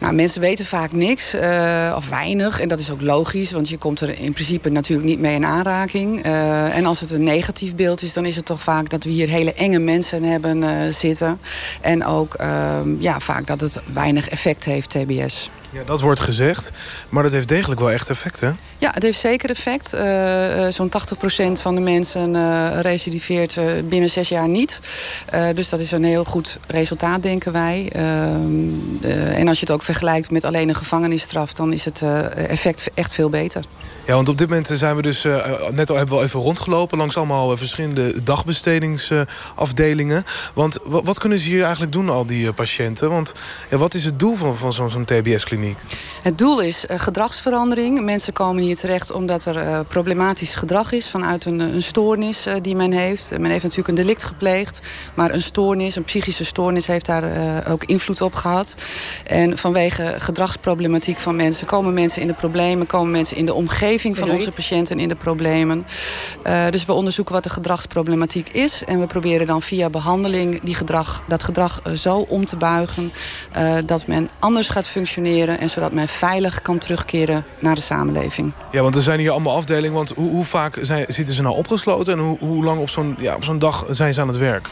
Nou, mensen weten vaak niks uh, of weinig. En dat is ook logisch, want je komt er in principe natuurlijk niet mee in aanraking. Uh, en als het een negatief beeld is, dan is het toch vaak dat we hier hele enge mensen hebben uh, zitten. En ook ja, vaak dat het weinig effect heeft, TBS. Ja, dat wordt gezegd, maar dat heeft degelijk wel echt effect, hè? Ja, het heeft zeker effect. Uh, Zo'n 80% van de mensen uh, recidiveert uh, binnen zes jaar niet. dus dat is een heel goed resultaat, denken wij. en als je het ook vergelijkt met alleen een gevangenisstraf... dan is het effect echt veel beter. Ja, want op dit moment zijn we dus, uh, net al hebben we even rondgelopen... langs allemaal verschillende dagbestedingsafdelingen. want wat kunnen ze hier eigenlijk doen, al die patiënten? Want ja, wat is het doel van, van zo'n TBS-kliniek? Het doel is gedragsverandering. Mensen komen hier terecht omdat er problematisch gedrag is... vanuit een, een stoornis die men heeft. Men heeft natuurlijk een delict gepleegd... maar een stoornis, een psychische stoornis... heeft daar ook invloed op gehad. En vanwege gedragsproblematiek van mensen... komen mensen in de problemen, komen mensen in de omgeving van onze patiënten in de problemen. Uh, dus we onderzoeken wat de gedragsproblematiek is. En we proberen dan via behandeling die gedrag, dat gedrag uh, zo om te buigen... Uh, dat men anders gaat functioneren... en zodat men veilig kan terugkeren naar de samenleving. Ja, want er zijn hier allemaal afdelingen. Want hoe, hoe vaak zijn, zitten ze nou opgesloten... en hoe, hoe lang op zo'n ja, op zo'n dag zijn ze aan het werk?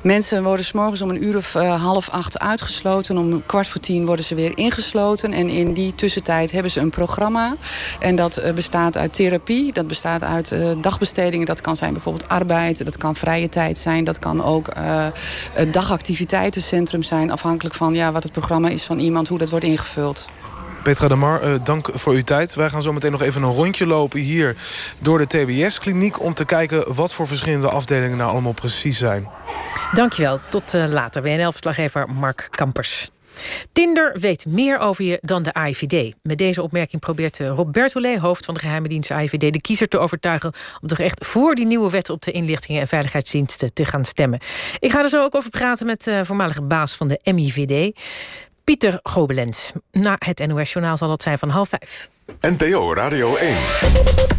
Mensen worden s morgens om een uur of half acht uitgesloten. Om kwart voor tien worden ze weer ingesloten. En in die tussentijd hebben ze een programma. En dat uh, bestaat uit therapie, dat bestaat uit uh, dagbestedingen. Dat kan zijn bijvoorbeeld arbeid, dat kan vrije tijd zijn. Dat kan ook uh, het dagactiviteitencentrum zijn. Afhankelijk van ja, wat het programma is van iemand, hoe dat wordt ingevuld. Petra de Mar, uh, dank voor uw tijd. Wij gaan zo meteen nog even een rondje lopen hier door de TBS-kliniek... om te kijken wat voor verschillende afdelingen nou allemaal precies zijn. Dankjewel. Tot uh, later. WNL-verslaggever Mark Kampers. Tinder weet meer over je dan de AIVD. Met deze opmerking probeert eh, Rob Bertolet, hoofd van de geheime dienst AIVD... de kiezer te overtuigen om toch echt voor die nieuwe wet... op de inlichtingen en veiligheidsdiensten te gaan stemmen. Ik ga er zo ook over praten met de uh, voormalige baas van de MIVD... Pieter Gobelens. Na het NOS-journaal zal dat zijn van half vijf. NPO Radio 1.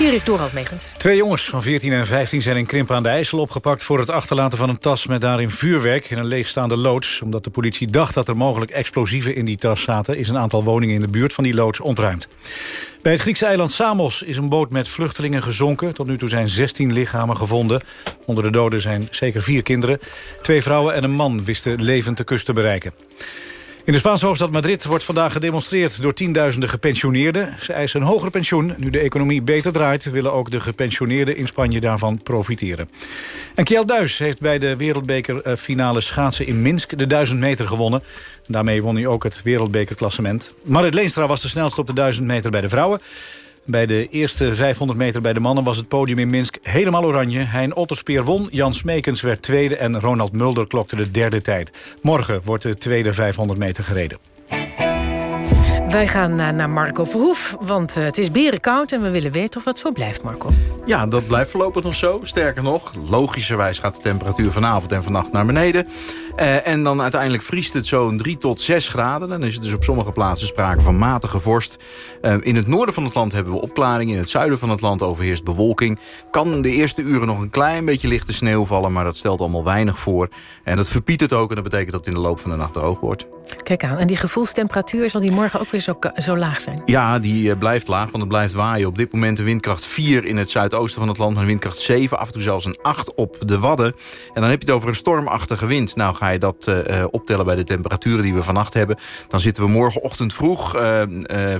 Hier is Dorald Megens. Twee jongens van 14 en 15 zijn in Krimpen aan de IJssel opgepakt... voor het achterlaten van een tas met daarin vuurwerk in een leegstaande loods. Omdat de politie dacht dat er mogelijk explosieven in die tas zaten... is een aantal woningen in de buurt van die loods ontruimd. Bij het Griekse eiland Samos is een boot met vluchtelingen gezonken. Tot nu toe zijn 16 lichamen gevonden. Onder de doden zijn zeker vier kinderen. Twee vrouwen en een man wisten levend de kust te bereiken. In de Spaanse hoofdstad Madrid wordt vandaag gedemonstreerd door tienduizenden gepensioneerden. Ze eisen een hoger pensioen. Nu de economie beter draait, willen ook de gepensioneerden in Spanje daarvan profiteren. En Kjell Duis heeft bij de wereldbekerfinale schaatsen in Minsk de 1000 meter gewonnen. Daarmee won hij ook het wereldbekerklassement. Marit Leenstra was de snelste op de 1000 meter bij de vrouwen. Bij de eerste 500 meter bij de mannen was het podium in Minsk helemaal oranje. Hein Otterspeer won, Jan Smekens werd tweede en Ronald Mulder klokte de derde tijd. Morgen wordt de tweede 500 meter gereden. Wij gaan naar Marco Verhoef, want eh, het is berenkoud... en we willen weten of het zo blijft, Marco. Ja, dat blijft voorlopig nog zo. Sterker nog, logischerwijs gaat de temperatuur vanavond en vannacht naar beneden. Uh, en dan uiteindelijk vriest het zo'n 3 tot 6 graden. Dan is het dus op sommige plaatsen sprake van matige vorst. Uh, in het noorden van het land hebben we opklaring. In het zuiden van het land overheerst bewolking. Kan de eerste uren nog een klein beetje lichte sneeuw vallen... maar dat stelt allemaal weinig voor. En dat verpietert ook en dat betekent dat het in de loop van de nacht droog wordt. Kijk aan, en die gevoelstemperatuur zal die morgen ook weer zo, zo laag zijn? Ja, die uh, blijft laag, want het blijft waaien. Op dit moment een windkracht 4 in het zuidoosten van het land... een windkracht 7, af en toe zelfs een 8 op de Wadden. En dan heb je het over een stormachtige wind. Nou, ga je dat uh, optellen bij de temperaturen die we vannacht hebben... dan zitten we morgenochtend vroeg uh,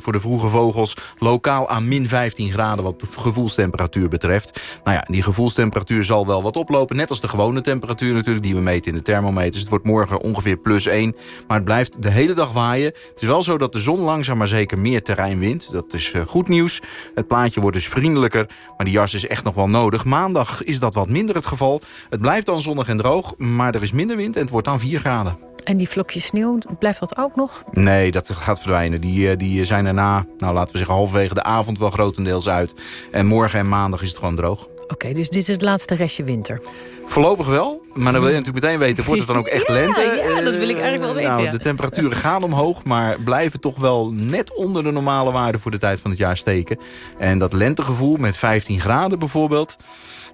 voor de vroege vogels... lokaal aan min 15 graden wat de gevoelstemperatuur betreft. Nou ja, die gevoelstemperatuur zal wel wat oplopen. Net als de gewone temperatuur natuurlijk, die we meten in de thermometers. Het wordt morgen ongeveer plus 1, maar het blijft de hele dag waaien. Het is wel zo dat de zon langzaam maar zeker meer terrein wint. Dat is goed nieuws. Het plaatje wordt dus vriendelijker, maar die jas is echt nog wel nodig. Maandag is dat wat minder het geval. Het blijft dan zonnig en droog, maar er is minder wind en het wordt dan 4 graden. En die vlokjes sneeuw, blijft dat ook nog? Nee, dat gaat verdwijnen. Die, die zijn daarna, nou laten we zeggen halverwege de avond wel grotendeels uit. En morgen en maandag is het gewoon droog. Oké, okay, dus dit is het laatste restje winter? Voorlopig wel, maar dan wil je natuurlijk meteen weten... wordt het dan ook echt lente? Ja, dat wil ik eigenlijk wel weten. Nou, de temperaturen gaan omhoog, maar blijven toch wel net onder de normale waarde... voor de tijd van het jaar steken. En dat lentegevoel met 15 graden bijvoorbeeld...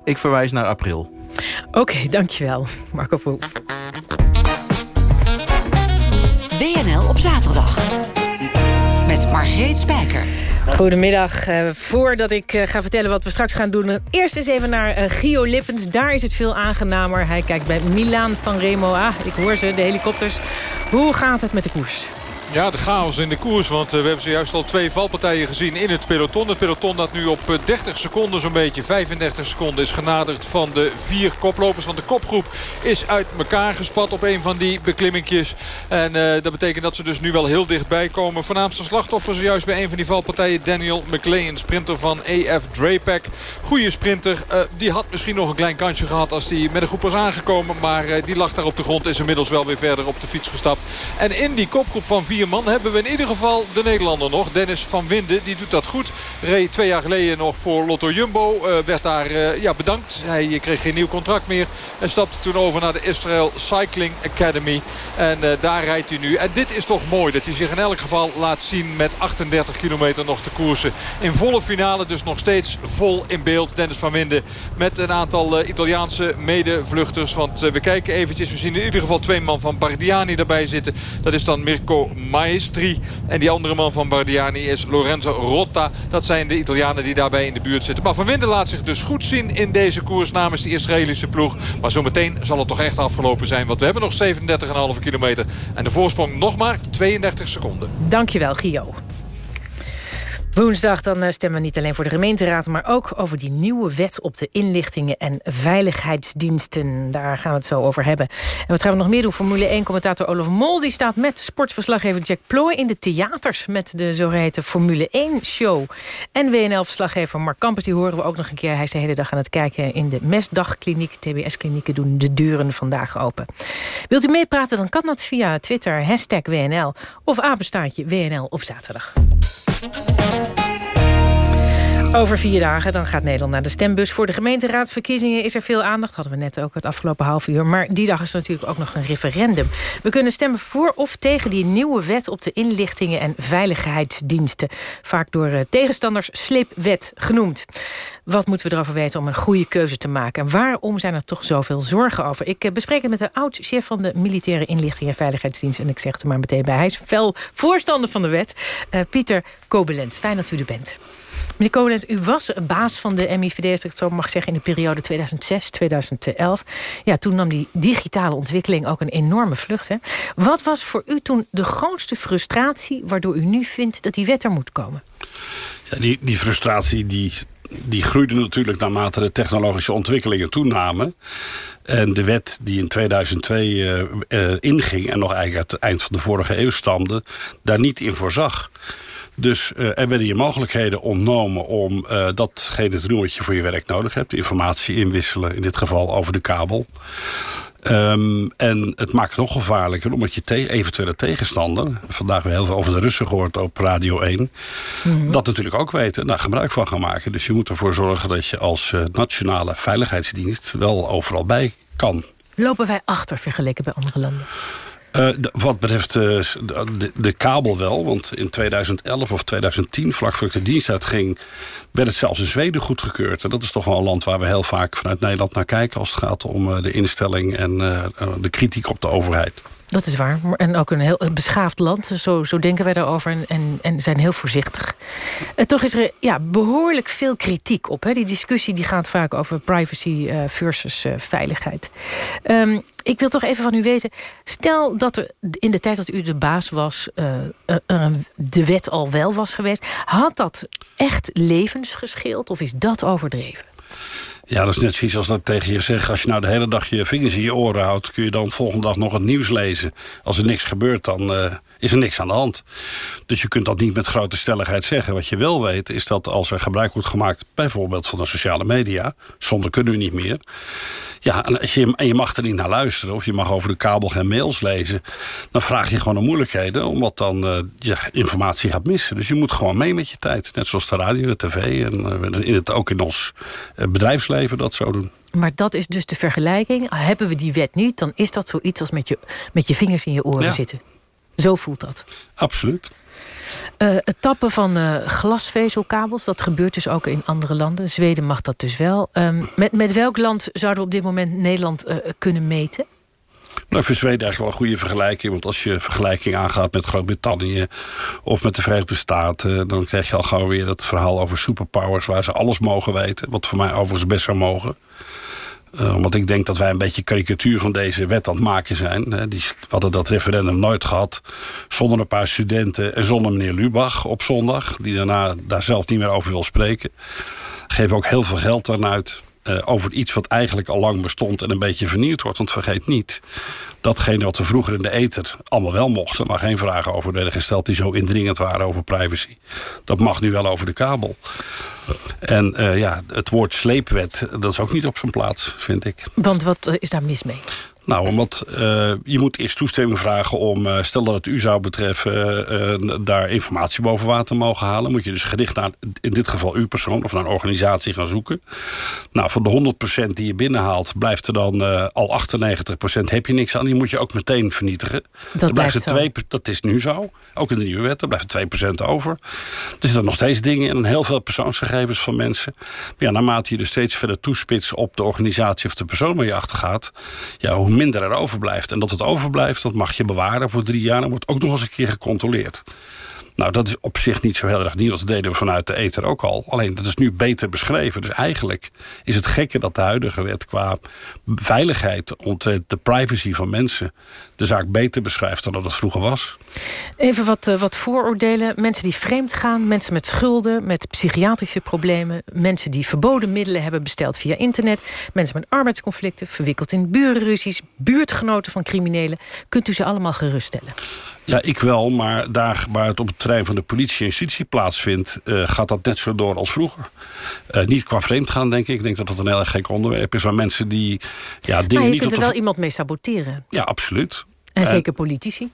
ik verwijs naar april. Oké, okay, dankjewel, Marco Verhoef. WNL op zaterdag. Met Margreet Spijker. Goedemiddag. Uh, voordat ik uh, ga vertellen wat we straks gaan doen... Uh, eerst eens even naar Gio Lippens. Daar is het veel aangenamer. Hij kijkt bij Milaan Sanremo. Ah, ik hoor ze, de helikopters. Hoe gaat het met de koers? Ja, de chaos in de koers. Want we hebben zojuist al twee valpartijen gezien in het peloton. Het peloton dat nu op 30 seconden zo'n beetje, 35 seconden is genaderd van de vier koplopers. Want de kopgroep is uit elkaar gespat op een van die beklimmingjes. En uh, dat betekent dat ze dus nu wel heel dichtbij komen. Voornaamste slachtoffer zojuist bij een van die valpartijen. Daniel McLean, sprinter van EF Drapac. Goeie sprinter. Die had misschien nog een klein kansje gehad als hij met de groep was aangekomen. Maar die lag daar op de grond. Is inmiddels wel weer verder op de fiets gestapt. En in die kopgroep van vier man hebben we in ieder geval de Nederlander nog. Dennis van Winden. Die doet dat goed. Reed twee jaar geleden nog voor Lotto Jumbo. werd daar ja, bedankt. Hij kreeg geen nieuw contract meer. En stapte toen over naar de Israel Cycling Academy. En uh, daar rijdt hij nu. En dit is toch mooi dat hij zich in elk geval laat zien met 38 kilometer nog te koersen. In volle finale dus nog steeds vol in beeld. Dennis van Winden met een aantal Italiaanse medevluchters. Want we kijken eventjes. We zien in ieder geval twee man van Bardiani erbij zitten. Dat is dan Mirko Maestri. En die andere man van Bardiani is Lorenzo Rotta. Dat zijn de Italianen die daarbij in de buurt zitten. Maar Van Winden laat zich dus goed zien in deze koers namens de Israëlische ploeg. Maar zometeen zal het toch echt afgelopen zijn. Want we hebben nog 37,5 kilometer. En de voorsprong nog maar 32 seconden. Dankjewel, Gio. Woensdag dan stemmen we niet alleen voor de gemeenteraad... maar ook over die nieuwe wet op de inlichtingen en veiligheidsdiensten. Daar gaan we het zo over hebben. En wat gaan we nog meer doen? Formule 1-commentator Olaf Mol die staat met sportverslaggever Jack Ploy... in de theaters met de zogeheten Formule 1-show. En WNL-verslaggever Mark Campus, die horen we ook nog een keer. Hij is de hele dag aan het kijken in de Mesdagkliniek. TBS-klinieken doen de deuren vandaag open. Wilt u meepraten, dan kan dat via Twitter, hashtag WNL... of apenstaartje WNL op zaterdag. Gracias. Over vier dagen dan gaat Nederland naar de stembus. Voor de gemeenteraadsverkiezingen is er veel aandacht. Hadden we net ook het afgelopen half uur. Maar die dag is natuurlijk ook nog een referendum. We kunnen stemmen voor of tegen die nieuwe wet... op de inlichtingen en veiligheidsdiensten. Vaak door uh, tegenstanders sleepwet genoemd. Wat moeten we erover weten om een goede keuze te maken? En waarom zijn er toch zoveel zorgen over? Ik uh, bespreek het met de oud-chef van de Militaire Inlichting en Veiligheidsdienst. En ik zeg er maar meteen bij. Hij is fel voorstander van de wet. Uh, Pieter Kobelens, fijn dat u er bent. Meneer Koblenz, u was baas van de MIVD, als ik het zo mag zeggen... in de periode 2006-2011. Ja, toen nam die digitale ontwikkeling ook een enorme vlucht. Hè? Wat was voor u toen de grootste frustratie... waardoor u nu vindt dat die wet er moet komen? Ja, die, die frustratie die, die groeide natuurlijk naarmate de technologische ontwikkelingen toenamen. En de wet die in 2002 uh, uh, inging... en nog eigenlijk uit het eind van de vorige eeuw stamde... daar niet in voorzag. Dus uh, er werden je mogelijkheden ontnomen om uh, datgene te doen wat je voor je werk nodig hebt. Informatie inwisselen, in dit geval over de kabel. Um, en het maakt het nog gevaarlijker omdat je te eventuele tegenstander... vandaag we heel veel over de Russen gehoord op Radio 1... Mm -hmm. dat natuurlijk ook weten en daar gebruik van gaan maken. Dus je moet ervoor zorgen dat je als uh, nationale veiligheidsdienst... wel overal bij kan. Lopen wij achter vergeleken bij andere landen? De, wat betreft uh, de, de, kabel wel, want in 2011 of 2010, vlak voor ik de dienst uitging... werd het zelfs in Zweden goedgekeurd. En dat is toch wel een land waar we heel vaak vanuit Nederland naar kijken... als het gaat om uh, de instelling en de kritiek op de overheid. Dat is waar. En ook een heel beschaafd land. Zo, zo denken wij daarover en, en, zijn heel voorzichtig. En toch is er ja, behoorlijk veel kritiek op. Hè? Die discussie die gaat vaak over privacy versus uh, veiligheid. Um, ik wil toch even van u weten. Stel dat er in de tijd dat u de baas was... Uh, de wet al wel was geweest. Had dat echt levens gescheeld of is dat overdreven? Ja, dat is net zoiets als dat tegen je zeggen. Als je nou de hele dag je vingers in je oren houdt... kun je dan volgende dag nog het nieuws lezen. Als er niks gebeurt, dan uh, is er niks aan de hand. Dus je kunt dat niet met grote stelligheid zeggen. Wat je wel weet, is dat als er gebruik wordt gemaakt... bijvoorbeeld van de sociale media... zonder kunnen we niet meer... Ja, en, als je, en je mag er niet naar luisteren... of je mag over de kabel geen mails lezen... dan vraag je gewoon om moeilijkheden... omdat dan uh, je informatie gaat missen. Dus je moet gewoon mee met je tijd. Net zoals de radio, de tv en uh, in het, ook in ons uh, bedrijfsleven dat zo doen. Maar dat is dus de vergelijking. Hebben we die wet niet, dan is dat zoiets als met je, met je vingers in je oren ja. zitten. Zo voelt dat. Absoluut. Uh, het tappen van uh, glasvezelkabels, dat gebeurt dus ook in andere landen. Zweden mag dat dus wel. Um, met, met welk land zouden we op dit moment Nederland uh, kunnen meten? Nou, ik vind Zweden eigenlijk wel een goede vergelijking. Want als je vergelijking aangaat met Groot-Brittannië... of met de Verenigde Staten... dan krijg je al gauw weer dat verhaal over superpowers... waar ze alles mogen weten. Wat voor mij overigens best zou mogen. Uh, omdat ik denk dat wij een beetje karikatuur van deze wet aan het maken zijn. Die, hadden dat referendum nooit gehad. Zonder een paar studenten en zonder meneer Lubach op zondag. Die daarna daar zelf niet meer over wil spreken. Geven ook heel veel geld aan uit. Uh, over iets wat eigenlijk al lang bestond en een beetje vernieuwd wordt. Want vergeet niet, datgene wat we vroeger in de ether allemaal wel mochten... maar geen vragen over werden gesteld die zo indringend waren over privacy. Dat mag nu wel over de kabel. En uh, ja, het woord sleepwet, dat is ook niet op zijn plaats, vind ik. Want wat is daar mis mee? Nou, omdat uh, je moet eerst toestemming vragen om, uh, stel dat het u zou betreffen, uh, daar informatie boven water mogen halen. Moet je dus gericht naar, in dit geval uw persoon of naar een organisatie gaan zoeken. Nou, van de 100% die je binnenhaalt, blijft er dan al 98% heb je niks aan. Die moet je ook meteen vernietigen. Dat blijft er twee, Dat is nu zo. Ook in de nieuwe wet, er blijft er 2% over. Er zitten nog steeds dingen in, heel veel persoonsgegevens van mensen. Maar ja, naarmate je dus steeds verder toespitst op de organisatie of de persoon waar je achter gaat, ja, hoe minder er overblijft. En dat het overblijft, dat mag je bewaren voor drie jaar... en wordt ook nog eens een keer gecontroleerd. Nou, dat is op zich niet zo heel erg nieuw. Dat deden we vanuit de ether ook al. Alleen, dat is nu beter beschreven. Dus eigenlijk is het gekke dat de huidige wet qua veiligheid... de privacy van mensen de zaak beter beschrijft dan dat het vroeger was. Even wat, uh, wat vooroordelen. Mensen die vreemd gaan, mensen met schulden, met psychiatrische problemen... mensen die verboden middelen hebben besteld via internet... mensen met arbeidsconflicten, verwikkeld in burenruzies... buurtgenoten van criminelen. Kunt u ze allemaal geruststellen? Ja, ik wel, maar daar waar het op het terrein van de politie en justitie plaatsvindt... Uh, gaat dat net zo door als vroeger. Uh, niet qua vreemdgaan, denk ik. Ik denk dat dat een heel erg gek onderwerp is... waar mensen die ja, dingen maar je niet... kunt er wel iemand mee saboteren. Ja, absoluut. En zeker politici?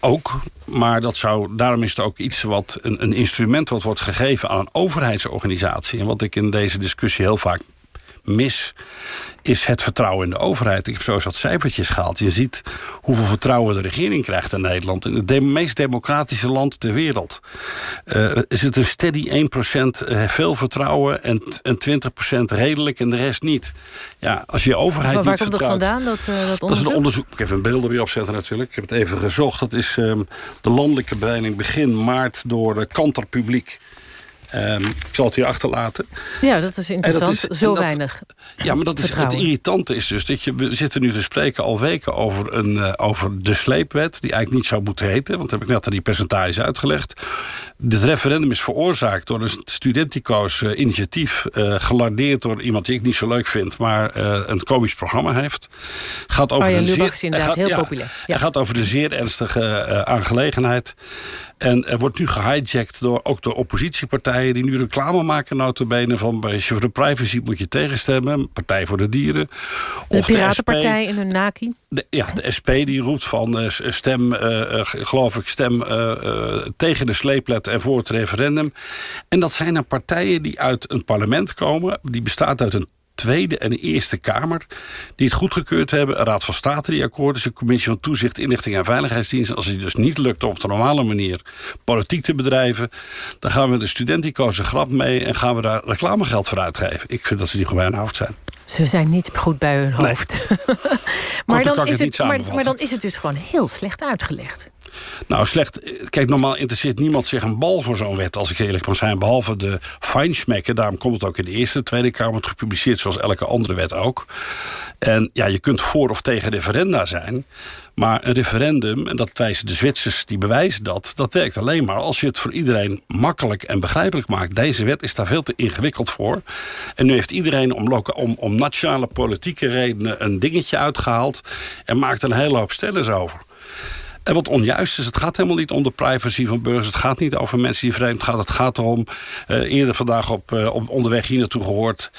Ook, maar dat zou, daarom is het ook iets wat een, een instrument wat wordt gegeven aan een overheidsorganisatie. En wat ik in deze discussie heel vaak mis, is het vertrouwen in de overheid. Ik heb zo eens wat cijfertjes gehaald. Je ziet hoeveel vertrouwen de regering krijgt in Nederland. In het de meest democratische land ter wereld. Uh, is het een steady 1% veel vertrouwen en, en 20% redelijk en de rest niet. Ja, als je je overheid Waar, waar niet komt dat vertrouwt... vandaan, dat, uh, dat onderzoek? Dat is een onderzoek. Ik heb een beeld er weer opzetten natuurlijk. Ik heb het even gezocht. Dat is um, de landelijke beiling begin maart door de Kanter Publiek. Um, ik zal het hier achterlaten. Ja, dat is interessant. Dat is, Zo dat, weinig Ja, maar dat is, het irritante is dus dat je, we zitten nu te spreken al weken over, een, uh, over de sleepwet... die eigenlijk niet zou moeten heten, want dat heb ik net aan die percentages uitgelegd. Dit referendum is veroorzaakt door een studentico's uh, initiatief... Uh, gelardeerd door iemand die ik niet zo leuk vind... maar een komisch programma heeft. Gaat over Arjen Lubach is inderdaad gaat, heel ja, populair. Ja. Het gaat over de zeer ernstige aangelegenheid... En er wordt nu gehijacked door ook door oppositiepartijen... die nu reclame maken notabene van... als je voor de privacy moet je tegenstemmen. Partij voor de Dieren. De of Piratenpartij de SP, in hun naki. de, ja, de SP die roept van uh, stem, uh, geloof ik, stem uh, tegen de sleeplet en voor het referendum. En dat zijn dan partijen die uit een parlement komen. Die bestaat uit een Tweede en Eerste Kamer... die het goedgekeurd hebben. Een Raad van State die akkoord is. Een commissie van toezicht, inlichting en veiligheidsdienst. Als het dus niet lukt om op de normale manier politiek te bedrijven... dan gaan we de studentico's een grap mee... en gaan we daar reclamegeld voor uitgeven. Ik vind dat ze niet goed bij hun hoofd zijn. Ze zijn niet goed bij hun hoofd. Nee. maar, dan is het maar dan is het dus gewoon heel slecht uitgelegd. Nou, slecht. Kijk, normaal interesseert niemand zich een bal voor zo'n wet... als ik eerlijk mag zijn, behalve de feinschmecken. Daarom komt het ook in de Eerste en Tweede Kamer gepubliceerd... zoals elke andere wet ook. En ja, je kunt voor of tegen referenda zijn... Maar een referendum, en dat wijzen de Zwitsers, die bewijzen dat... dat werkt alleen maar als je het voor iedereen makkelijk en begrijpelijk maakt. Deze wet is daar veel te ingewikkeld voor. En nu heeft iedereen om, om, om nationale politieke redenen... een dingetje uitgehaald en maakt een hele hoop stellers over. En wat onjuist is, het gaat helemaal niet om de privacy van burgers. Het gaat niet over mensen die vreemd gaan. Het gaat erom, uh, eerder vandaag op, uh, op onderweg hier naartoe gehoord...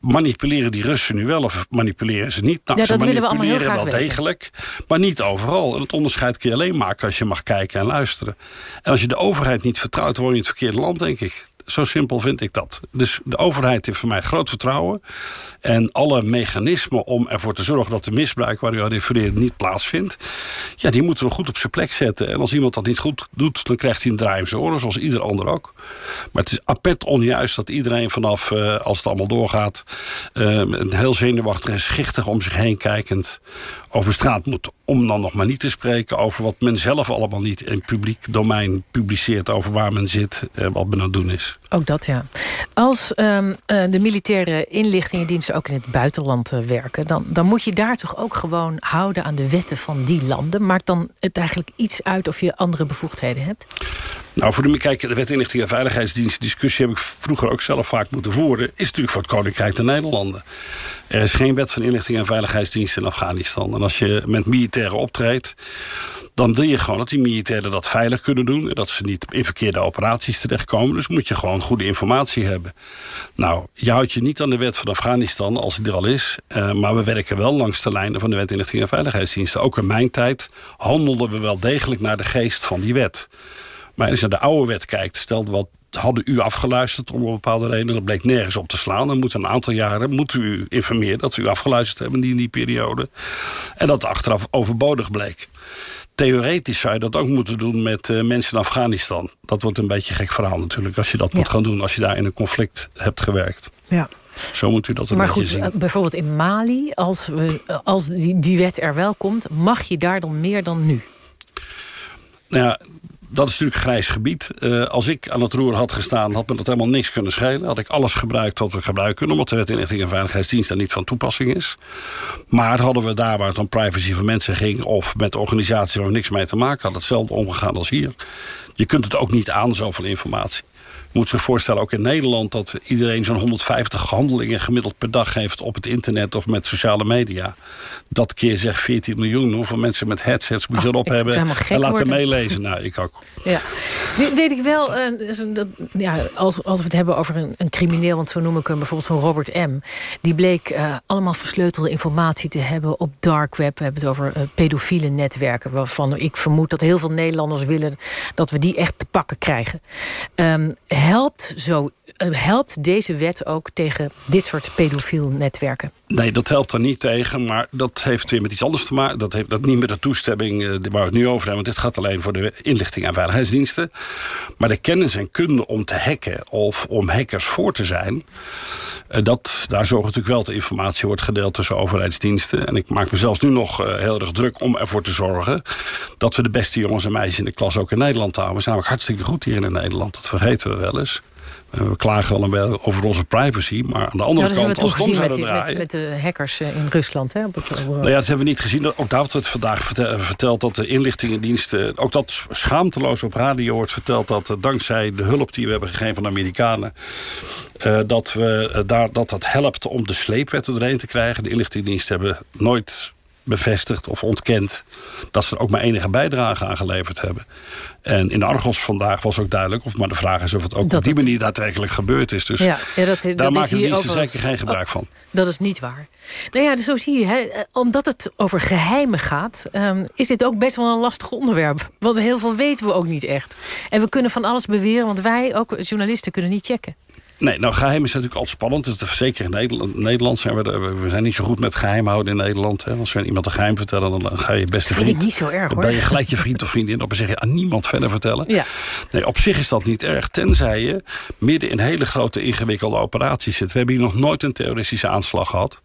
manipuleren die Russen nu wel of manipuleren ze niet? Nou, Ja, dat willen we allemaal heel graag wel weten. degelijk, maar niet overal. En het onderscheid kun je alleen maken als je mag kijken en luisteren. En als je de overheid niet vertrouwt, woon je in het verkeerde land, denk ik. Zo simpel vind ik dat. Dus de overheid heeft voor mij groot vertrouwen. En alle mechanismen om ervoor te zorgen dat de misbruik waar u aan refereert niet plaatsvindt. Ja, die moeten we goed op zijn plek zetten. En als iemand dat niet goed doet, dan krijgt hij een draai zijn oren, zoals ieder ander ook. Maar het is apert onjuist dat iedereen vanaf, uh, als het allemaal doorgaat, een heel zenuwachtig en schichtig om zich heen kijkend over straat moet. Om dan nog maar niet te spreken over wat men zelf allemaal niet in publiek domein publiceert over waar men zit en wat men aan het doen is. Ook dat, ja. Als ehm, eh, de militaire inlichtingendiensten ook in het buitenland eh, werken... Dan, dan moet je daar toch ook gewoon houden aan de wetten van die landen. Maakt dan het eigenlijk iets uit of je andere bevoegdheden hebt? Nou, voor de, kijk, de wet inlichting en veiligheidsdienst discussie heb ik vroeger ook zelf vaak moeten voeren. Is natuurlijk voor het Koninkrijk der Nederlanden. Er is geen wet van inlichting en veiligheidsdienst in Afghanistan. En als je met militairen optreedt, dan wil je gewoon dat die militairen dat veilig kunnen doen. En dat ze niet in verkeerde operaties terechtkomen. Dus moet je gewoon goede informatie hebben. Nou, je houdt je niet aan de wet van Afghanistan als die er al is. Uh, maar we werken wel langs de lijnen van de wet inlichting en veiligheidsdiensten. Ook in mijn tijd handelden we wel degelijk naar de geest van die wet. Maar als je naar de oude wet kijkt, stelde wat hadden u afgeluisterd om een bepaalde reden. Dat bleek nergens op te slaan. Dan moet een aantal jaren moet u informeren dat we u afgeluisterd hebben in die periode. En dat achteraf overbodig bleek. Theoretisch zou je dat ook moeten doen met uh, mensen in Afghanistan. Dat wordt een beetje een gek verhaal natuurlijk. Als je dat moet gaan doen als je daar in een conflict hebt gewerkt. Ja. Zo moet u dat een maar beetje goed, zien. eh, bijvoorbeeld in Mali, als, we, als die, die wet er wel komt... mag je daar dan meer dan nu? Nou ja, dat is natuurlijk grijs gebied. Uh, als ik aan het roer had gestaan, had me dat helemaal niks kunnen schelen. Had ik alles gebruikt wat we gebruiken omdat de wet inlichting en veiligheidsdienst daar niet van toepassing is. Maar hadden we daar waar het om privacy van mensen ging... of met organisaties waar we niks mee te maken hadden... hetzelfde omgegaan als hier. Je kunt het ook niet aan, zoveel informatie. Moet zich voorstellen, ook in Nederland... dat iedereen zo'n 150 handelingen gemiddeld per dag heeft... op het internet of met sociale media. Dat keer zeg 14 miljoen. Hoeveel mensen met headsets moet je Oh, erop hebben... en laten worden. meelezen. Nou, ik ook. Ja. Weet ik wel, eh, dus dat, ja, als, als we het hebben over een, een crimineel... want zo noem ik hem, bijvoorbeeld zo'n Robert M. Die bleek eh, allemaal versleutelde informatie te hebben op dark web. We hebben het over eh, pedofiele netwerken... waarvan ik vermoed dat heel veel Nederlanders willen... dat we die echt te pakken krijgen. Ehm, helpt, zo, eh, helpt deze wet ook tegen dit soort pedofiel netwerken? Nee, dat helpt er niet tegen. Maar dat heeft weer met iets anders te maken. Dat heeft dat niet met de toestemming eh, waar we het nu over hebben. Want dit gaat alleen voor de inlichting en veiligheidsdiensten. Maar de kennis en kunde om te hacken of om hackers voor te zijn... eh, dat, daar zorgt natuurlijk wel dat de informatie wordt gedeeld tussen overheidsdiensten. En ik maak me zelfs nu nog eh, heel erg druk om ervoor te zorgen... dat we de beste jongens en meisjes in de klas ook in Nederland houden. We zijn namelijk hartstikke goed hier in Nederland. Dat vergeten we wel eens. Eh, We klagen wel een beetje over onze privacy. Maar aan de andere dat kant, als om gezien met, zouden die- draaien... met, met de hackers eh, in Rusland. Hè, op het, Nou ja, dat hebben we niet gezien. Ook dat wordt vandaag vertel- verteld dat de inlichtingendiensten... ook dat schaamteloos op radio wordt verteld... dat eh, dankzij de hulp die we hebben gegeven van de Amerikanen... eh, dat, we, eh, daar, dat dat helpt om de sleepwet erheen te krijgen. De inlichtingendiensten hebben nooit bevestigd of ontkend... dat ze er ook maar enige bijdrage aan geleverd hebben. En in de Argos vandaag was ook duidelijk... of maar de vraag is of het ook Dat op die het- manier daadwerkelijk gebeurd is. Dus Ja, ja, dat- daar dat maken diensten zeker geen gebruik van. Dat is niet waar. Nou ja, dus zo zie je, hè, eh, omdat het over geheimen gaat... ehm, is dit ook best wel een lastig onderwerp. Want heel veel weten we ook niet echt. En we kunnen van alles beweren, want wij, ook journalisten, kunnen niet checken. Nee, nou geheim is natuurlijk altijd spannend. Het is Zeker in Nederland, Nederland zijn we, er- we zijn niet zo goed met geheim houden in Nederland. Hè. Als we iemand een geheim vertellen, dan ga je beste Vind vriend... ik niet zo erg, Dan hoor. ben je gelijk je vriend of vriendin op en zeg je aan niemand verder vertellen. Ja. Nee, op zich is dat niet erg. Tenzij je midden in hele grote ingewikkelde operaties zit. We hebben hier nog nooit een terroristische aanslag gehad.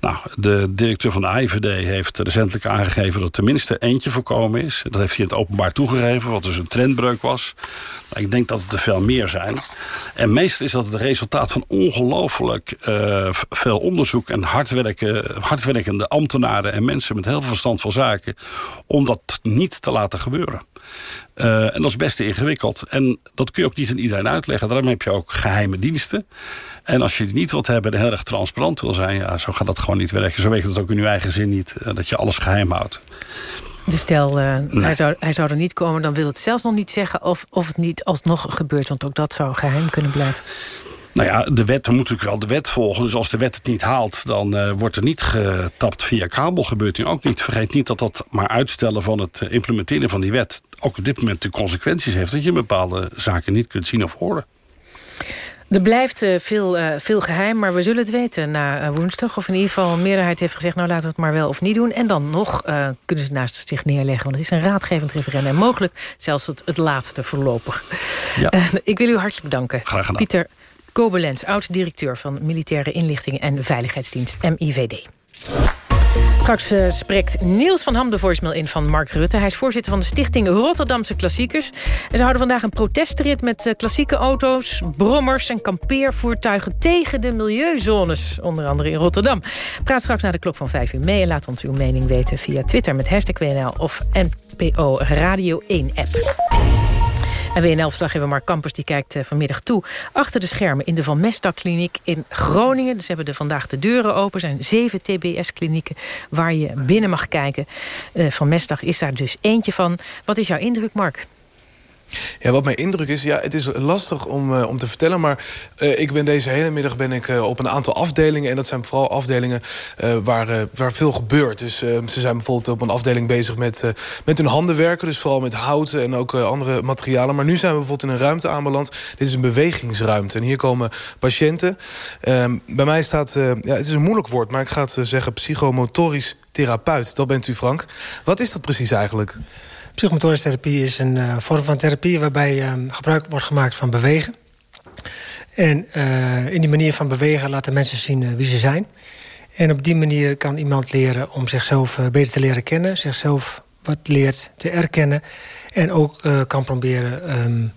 Nou, de directeur van de IVD heeft recentelijk aangegeven dat tenminste eentje voorkomen is. Dat heeft hij in het openbaar toegegeven, wat dus een trendbreuk was. Nou, ik denk dat het er veel meer zijn. En meestal is dat het resultaat van ongelooflijk eh, veel onderzoek en hardwerken, hardwerkende ambtenaren en mensen met heel veel verstand van zaken. Om dat niet te laten gebeuren. Eh, en dat is best ingewikkeld. En dat kun je ook niet aan iedereen uitleggen. Daarom heb je ook geheime diensten. En als je die niet wilt hebben en heel erg transparant wil zijn... Ja, zo gaat dat gewoon niet werken. Zo werkt het ook in uw eigen zin niet, eh, dat je alles geheim houdt. Dus stel, eh, Nee. hij, zou, hij zou er niet komen, dan wil het zelfs nog niet zeggen... of, of het niet alsnog gebeurt, want ook dat zou geheim kunnen blijven. Nou ja, de wet, we moeten natuurlijk wel de wet volgen. Dus als de wet het niet haalt, dan eh, wordt er niet getapt via kabel. Gebeurt nu ook niet. Vergeet niet dat dat maar uitstellen van het eh, implementeren van die wet... ook op dit moment de consequenties heeft... dat je bepaalde zaken niet kunt zien of horen. Er blijft eh, veel, eh, veel geheim, maar we zullen het weten na eh, woensdag. Of in ieder geval een meerderheid heeft gezegd... nou laten we het maar wel of niet doen. En dan nog kunnen ze het naast zich neerleggen. Want het is een raadgevend referendum. En mogelijk zelfs het, het laatste voorlopig. Ja. Ik wil u hartelijk danken. Graag gedaan. Pieter Kobelens, oud-directeur van Militaire Inlichtingen en Veiligheidsdienst, MIVD. Straks uh, spreekt Niels van Ham de voicemail in van Mark Rutte. Hij is voorzitter van de stichting Rotterdamse Klassiekers. En ze houden vandaag een protestrit met uh, klassieke auto's, brommers en kampeervoertuigen tegen de milieuzones. Onder andere in Rotterdam. Praat straks naar de klok van 5 uur mee en laat ons uw mening weten via Twitter met hashtag WNL of NPO Radio 1 app. En WNL-verslaggever Mark Kampers die kijkt vanmiddag toe... achter de schermen in de Van Mestdag-kliniek in Groningen. Dus hebben er vandaag de deuren open. Er zijn zeven TBS-klinieken waar je binnen mag kijken. Uh, van Mestdag is daar dus eentje van. Wat is jouw indruk, Mark? Ja, wat mijn indruk is, ja, het is lastig om, uh, om te vertellen... maar uh, ik ben deze hele middag ben ik, uh, op een aantal afdelingen... en dat zijn vooral afdelingen waar, waar veel gebeurt. Dus ze zijn bijvoorbeeld op een afdeling bezig met, met hun handen werken... dus vooral met houten en ook andere materialen. Maar nu zijn we bijvoorbeeld in een ruimte aanbeland. Dit is een bewegingsruimte en hier komen patiënten. Ehm, bij mij staat, ja, het is een moeilijk woord... maar ik ga het zeggen psychomotorisch therapeut. Dat bent u, Frank. Wat is dat precies eigenlijk? Psychomotorische therapie is een uh, vorm van therapie... waarbij uh, gebruik wordt gemaakt van bewegen. En uh, in die manier van bewegen laten mensen zien wie ze zijn. En op die manier kan iemand leren om zichzelf beter te leren kennen... zichzelf wat leert te erkennen... en ook kan proberen um,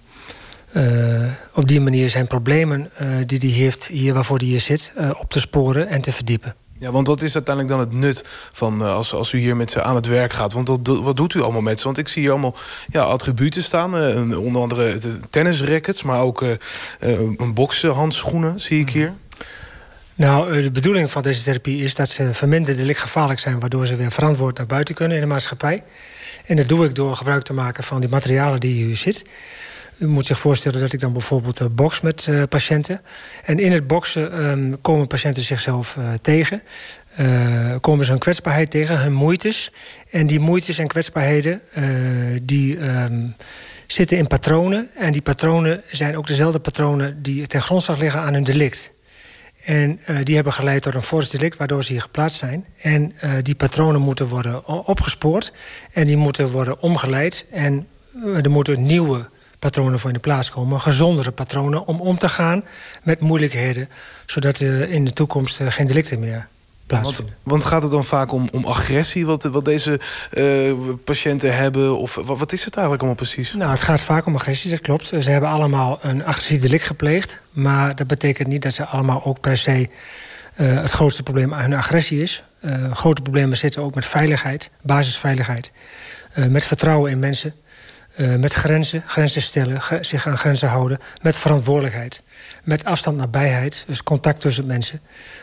op die manier zijn problemen die hij heeft... hier waarvoor hij hier zit, op te sporen en te verdiepen. Ja, want wat is uiteindelijk dan het nut van uh, als, als u hier met ze aan het werk gaat? Want dat, wat doet u allemaal met ze? Want ik zie hier allemaal ja, attributen staan. Uh, onder andere tennisrackets, maar ook uh, een boksen, handschoenen zie ik hier. Nou, de bedoeling van deze therapie is dat ze verminderd lichtgevaarlijk zijn... waardoor ze weer verantwoord naar buiten kunnen in de maatschappij. En dat doe ik door gebruik te maken van die materialen die hier zit. U moet zich voorstellen dat ik dan bijvoorbeeld uh, box met uh, patiënten. En in het boksen um, komen patiënten zichzelf uh, tegen. komen ze hun kwetsbaarheid tegen, hun moeites. En die moeites en kwetsbaarheden die, um, zitten in patronen. En die patronen zijn ook dezelfde patronen die ten grondslag liggen aan hun delict. En die hebben geleid tot een fors delict waardoor ze hier geplaatst zijn. En die patronen moeten worden opgespoord. En die moeten worden omgeleid. En er moeten nieuwe patronen voor in de plaats komen. Gezondere patronen om om te gaan met moeilijkheden. Zodat er in de toekomst geen delicten meer plaatsvinden. Want, want, gaat het dan vaak om, om agressie wat, wat deze uh, patiënten hebben? Of wat, wat, is het eigenlijk allemaal precies? Nou, het gaat vaak om agressie, dat klopt. Ze hebben allemaal een agressief delict gepleegd. Maar dat betekent niet dat ze allemaal ook per se... Uh, het grootste probleem aan hun agressie is. Uh, grote problemen zitten ook met veiligheid, basisveiligheid. met vertrouwen in mensen. Uh, met grenzen, grenzen stellen, zich aan grenzen houden. Met verantwoordelijkheid. Met afstand nabijheid, dus contact tussen mensen.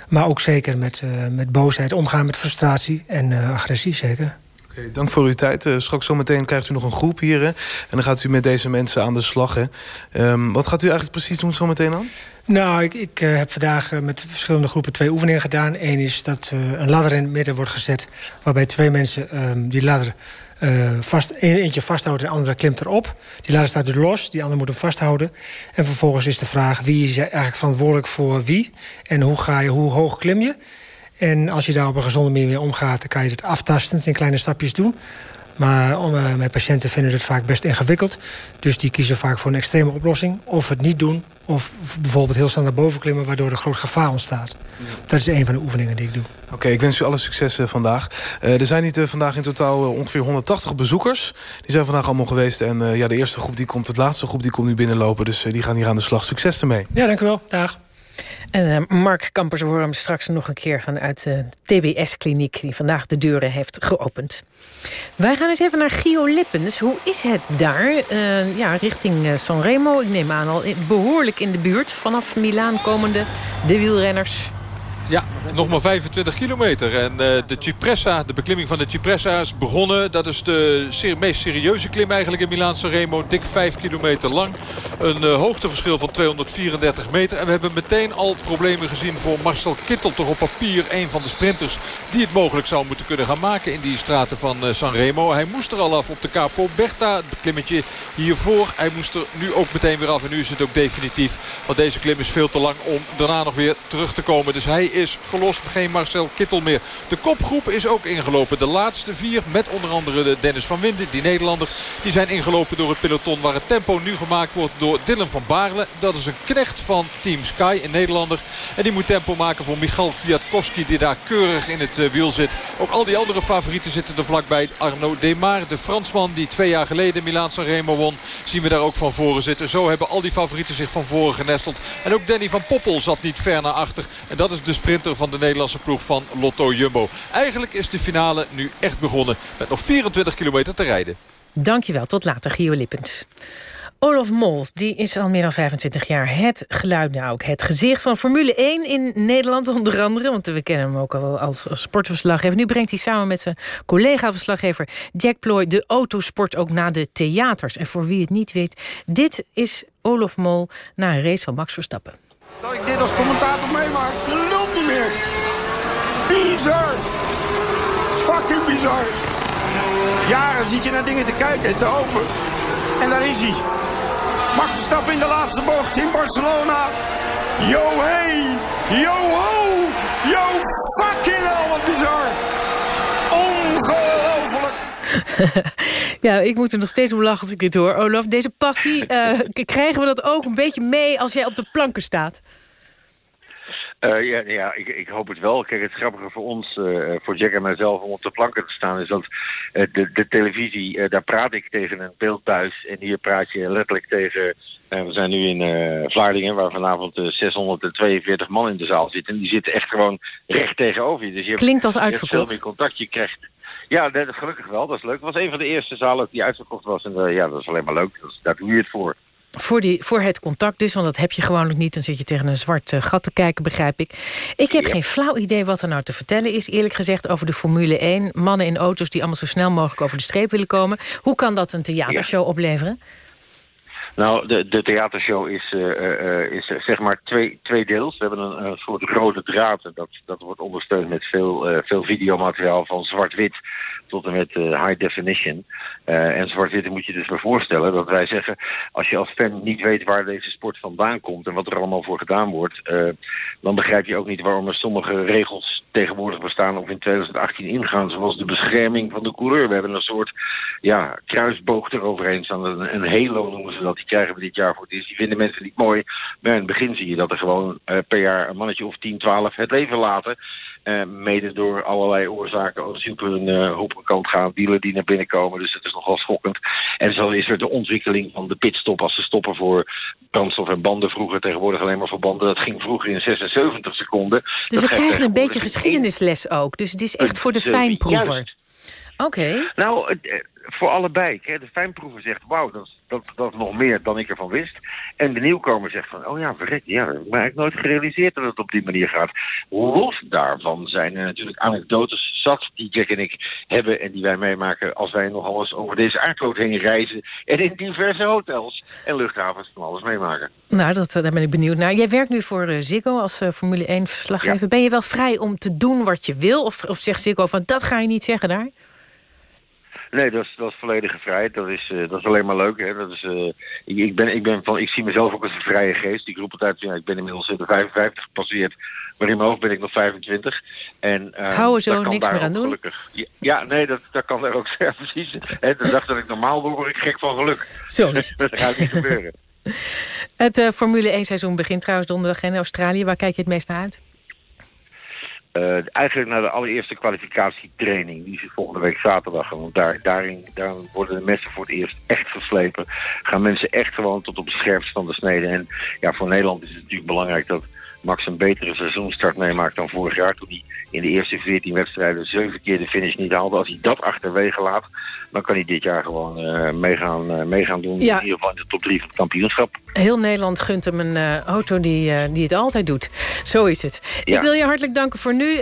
Maar ook zeker met, uh, met boosheid, omgaan met frustratie en uh, agressie, zeker. Oké, okay, dank voor uw tijd. Straks zometeen krijgt u nog een groep hier. Hè? En dan gaat u met deze mensen aan de slag. Hè? Um, wat gaat u eigenlijk precies doen zometeen dan? Nou, ik, ik uh, heb vandaag uh, met verschillende groepen twee oefeningen gedaan. Eén is dat uh, een ladder in het midden wordt gezet... waarbij twee mensen um, die ladder uh, vast, eentje vasthoudt en de andere klimt erop. Die ladder staat dus los, die andere moet hem vasthouden. En vervolgens is de vraag wie is eigenlijk verantwoordelijk voor wie... en hoe, ga je, hoe hoog klim je... En als je daar op een gezonde manier mee omgaat... dan kan je het aftastend in kleine stapjes doen. Maar uh, mijn patiënten vinden het vaak best ingewikkeld. Dus die kiezen vaak voor een extreme oplossing. Of het niet doen. Of bijvoorbeeld heel snel naar boven klimmen... waardoor er groot gevaar ontstaat. Dat is een van de oefeningen die ik doe. Oké, okay, ik wens u alle succes uh, vandaag. Uh, er zijn niet uh, vandaag in totaal ongeveer 180 bezoekers. Die zijn vandaag allemaal geweest. En ja, de eerste groep die komt, de laatste groep die komt nu binnenlopen. Dus die gaan hier aan de slag. Succes ermee. Ja, dank u wel. Dag. En uh, Mark Kampers horen hem straks nog een keer vanuit de TBS-kliniek... die vandaag de deuren heeft geopend. Wij gaan eens even naar Gio Lippens. Hoe is het daar? Uh, ja, richting Sanremo. Ik neem aan al behoorlijk in de buurt. Vanaf Milaan komende de wielrenners. Ja, nog maar 25 kilometer. En uh, de Cipressa, de beklimming van de Cipressa is begonnen. Dat is de meest serieuze klim eigenlijk in Milaan Sanremo. Dik 5 kilometer lang. Een uh, hoogteverschil van 234 meter. En we hebben meteen al problemen gezien voor Marcel Kittel. Toch op papier een van de sprinters die het mogelijk zou moeten kunnen gaan maken in die straten van uh, Sanremo. Hij moest er al af op de Capo Berta. Het beklimmetje hiervoor. Hij moest er nu ook meteen weer af. En nu is het ook definitief. Want deze klim is veel te lang om daarna nog weer terug te komen. Dus hij is gelost. Geen Marcel Kittel meer. De kopgroep is ook ingelopen. De laatste vier met onder andere de Dennis van Winden. Die Nederlander. Die zijn ingelopen door het peloton waar het tempo nu gemaakt wordt door Dylan van Baarle. Dat is een knecht van Team Sky, een Nederlander. En die moet tempo maken voor Michal Kwiatkowski die daar keurig in het wiel zit. Ook al die andere favorieten zitten er vlakbij. Arnaud Demar, de Fransman die twee jaar geleden Milaan Sanremo won. Zien we daar ook van voren zitten. Zo hebben al die favorieten zich van voren genesteld. En ook Danny van Poppel zat niet ver naar achter. En dat is de sprinter van de Nederlandse ploeg van Lotto Jumbo. Eigenlijk is de finale nu echt begonnen. Met nog 24 kilometer te rijden. Dankjewel, tot later Gio Lippens. Olaf Mol die is al meer dan 25 jaar het geluid, nou ook het gezicht van Formule 1 in Nederland onder andere. Want we kennen hem ook al als, als sportverslaggever. Nu brengt hij samen met zijn collega-verslaggever Jack Ploy de autosport ook naar de theaters. En voor wie het niet weet, dit is Olaf Mol na een race van Max Verstappen. Dat ik dit als commentator meemaak. Bizar. Fucking bizar. Jaren zit je naar dingen te kijken en te hopen. En daar is hij. Max Verstappen in de laatste bocht in Barcelona. Yo hey, yo ho, yo fucking hell, wat bizar. Ongelooflijk. ja, ik moet er nog steeds om lachen als ik dit hoor. Olaf, deze passie, uh, krijgen we dat ook een beetje mee als jij op de planken staat? Uh, ja, ja ik, ik, hoop het wel. Kijk, het grappige voor ons, uh, voor Jack en mijzelf om op de planken te staan... is dat uh, de, de, televisie, daar praat ik tegen een beeldbuis... en hier praat je letterlijk tegen... we zijn nu in Vlaardingen, waar vanavond 642 man in de zaal zitten. En die zitten echt gewoon recht tegenover je. Dus je Klinkt als hebt, uitverkocht. Je veel meer contact. Je krijgt... Ja, dat, gelukkig wel. Dat is leuk. Het was een van de eerste zalen die uitverkocht was. En ja, dat is alleen maar leuk. Dat, daar doe je het voor. Voor, die, voor het contact dus, want dat heb je gewoon nog niet. Dan zit je tegen een zwart uh, gat te kijken, begrijp ik. Ik heb geen flauw idee wat er nou te vertellen is, eerlijk gezegd, over de Formule 1. Mannen in auto's die allemaal zo snel mogelijk over de streep willen komen. Hoe kan dat een theatershow ja. opleveren? Nou, de, de theatershow is, uh, uh, is zeg maar twee, twee deels. We hebben een, soort rode draad. Dat, dat wordt ondersteund met veel, veel videomateriaal van zwart-wit tot en met high definition. en zwart-wit moet je dus maar voorstellen dat wij zeggen... als je als fan niet weet waar deze sport vandaan komt... en wat er allemaal voor gedaan wordt... dan begrijp je ook niet waarom er sommige regels tegenwoordig bestaan... of in 2018 ingaan, zoals de bescherming van de coureur. We hebben een soort ja, kruisboog eroverheen staan. Een, een halo noemen ze dat. Krijgen we dit jaar voor het eerst. Die vinden mensen niet mooi. Maar in het begin zie je dat er gewoon uh, per jaar een mannetje of 10, 12 het leven laten. Uh, mede door allerlei oorzaken. Als ze op hun uh, hoepelkant gaan, wielen die naar binnen komen. Dus het is nogal schokkend. En zo is er de ontwikkeling van de pitstop. Als ze stoppen voor brandstof en banden vroeger. Tegenwoordig alleen maar voor banden. Dat ging vroeger in 76 seconden. Dus we krijgen een beetje geschiedenisles ook. Dus het is echt voor de fijnproever. Oké. Okay. Nou, voor allebei. Hè. De fijnproever zegt, wauw, dat, dat, dat is nog meer dan ik ervan wist. En de nieuwkomer zegt van, oh ja, verrek, ja, maar ik heb nooit gerealiseerd dat het op die manier gaat. Los daarvan zijn er natuurlijk anekdotes zat die Jack en ik hebben... en die wij meemaken als wij nog alles over deze aardkloot heen reizen... en in diverse hotels en luchthavens van alles meemaken. Nou, dat, daar ben ik benieuwd naar. Jij werkt nu voor uh, Ziggo als uh, Formule 1-verslaggever. Ja. Ben je wel vrij om te doen wat je wil? Of, of zegt Ziggo van, dat ga je niet zeggen daar? Nee, dat is, dat is volledige vrijheid. Dat is, uh, dat is alleen maar leuk. Hè. Dat is, uh, ik, ik, ben, ik, ben van, ik zie mezelf ook als een vrije geest. Ik roep altijd, ja, ik ben inmiddels de 55 gepasseerd. Maar in mijn hoofd ben ik nog 25. En, uh, Hou er zo niks meer aan doen? Gelukkig. Ja, ja, nee, dat, dat kan er ook ja, precies. Hè, de dag dat ik normaal word, word ik gek van geluk. Zo is het. dat gaat niet gebeuren. Het Formule 1 seizoen begint trouwens donderdag in Australië. Waar kijk je het meest naar uit? Uh, eigenlijk naar de allereerste kwalificatietraining. Die is volgende week zaterdag. Want daar, daarin daar worden de messen voor het eerst echt geslepen. Gaan mensen echt gewoon tot op het scherpst van de snede. En ja, voor Nederland is het natuurlijk belangrijk dat Max een betere seizoenstart meemaakt dan vorig jaar. Toen hij in de eerste 14 wedstrijden zeven keer de finish niet haalde. Als hij dat achterwege laat, dan kan hij dit jaar gewoon uh, meegaan, uh, meegaan doen. Ja. In ieder geval in de top 3 van het kampioenschap. Heel Nederland gunt hem een uh, auto die, die het altijd doet. Zo is het. Ja. Ik wil je hartelijk danken voor nu.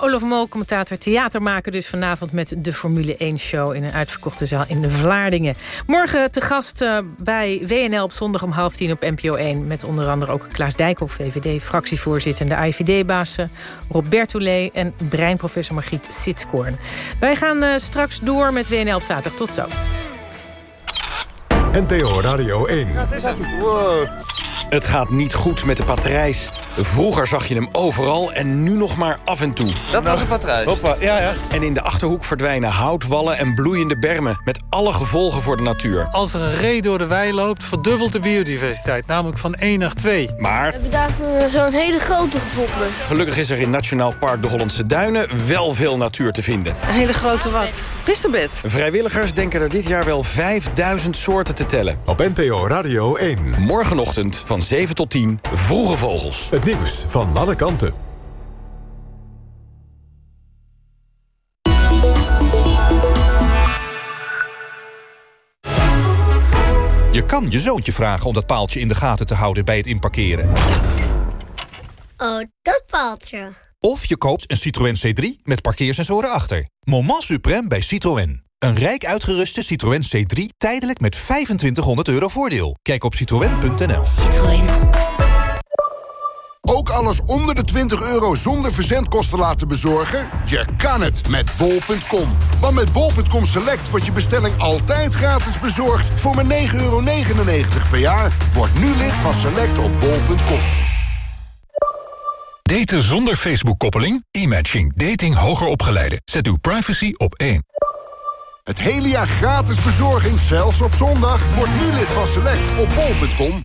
Olaf Mol, commentator theater maken dus vanavond met de Formule 1 show in een uitverkochte zaal in de Vlaardingen. Morgen te gast bij WNL op zondag om half tien op NPO 1 met onder andere ook Klaas Dijkhoff, VVD fractievoorzitter en de IVD-baas Rob Bertoulet en breinprofessor Margriet Sitskoorn. Wij gaan straks door met WNL op zaterdag. Tot zo. NTO Radio 1. Ja, het is wow. Het gaat niet goed met de patrijs. Vroeger zag je hem overal en nu nog maar af en toe. Dat was een patrijs. Hoppa, ja, ja. En in de Achterhoek verdwijnen houtwallen en bloeiende bermen... met alle gevolgen voor de natuur. Als er een ree door de wei loopt, verdubbelt de biodiversiteit. Namelijk van 1 naar 2. Maar We hebben daar eh, zo'n hele grote gevonden. gelukkig is er in Nationaal Park de Hollandse Duinen... wel veel natuur te vinden. Een hele grote wat? Priesterbed. Vrijwilligers denken er dit jaar wel 5000 soorten te tellen. Op NPO Radio 1. Morgenochtend van 7 tot 10, Vroege Vogels. Het nieuws van alle kanten. Je kan je zoontje vragen om dat paaltje in de gaten te houden bij het inparkeren. Oh, dat paaltje. Of je koopt een Citroën C3 met parkeersensoren achter. Moment suprême bij Citroën. Een rijk uitgeruste Citroën C3 tijdelijk met 2500 euro voordeel. Kijk op citroën.nl. Ook alles onder de 20 euro zonder verzendkosten laten bezorgen? Je kan het met bol.com. Want met bol.com Select wordt je bestelling altijd gratis bezorgd... voor maar 9,99 euro per jaar. Word nu lid van Select op bol.com. Daten zonder Facebook-koppeling? E-matching. Dating hoger opgeleiden. Zet uw privacy op één. Het hele jaar gratis bezorging, zelfs op zondag. Word nu lid van Select op bol.com.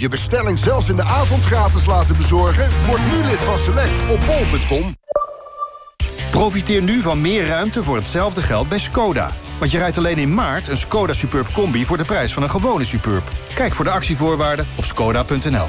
Je bestelling zelfs in de avond gratis laten bezorgen? Word nu lid van Select op bol.com. Profiteer nu van meer ruimte voor hetzelfde geld bij Skoda. Want je rijdt alleen in maart een Skoda Superb Combi... voor de prijs van een gewone Superb. Kijk voor de actievoorwaarden op skoda.nl.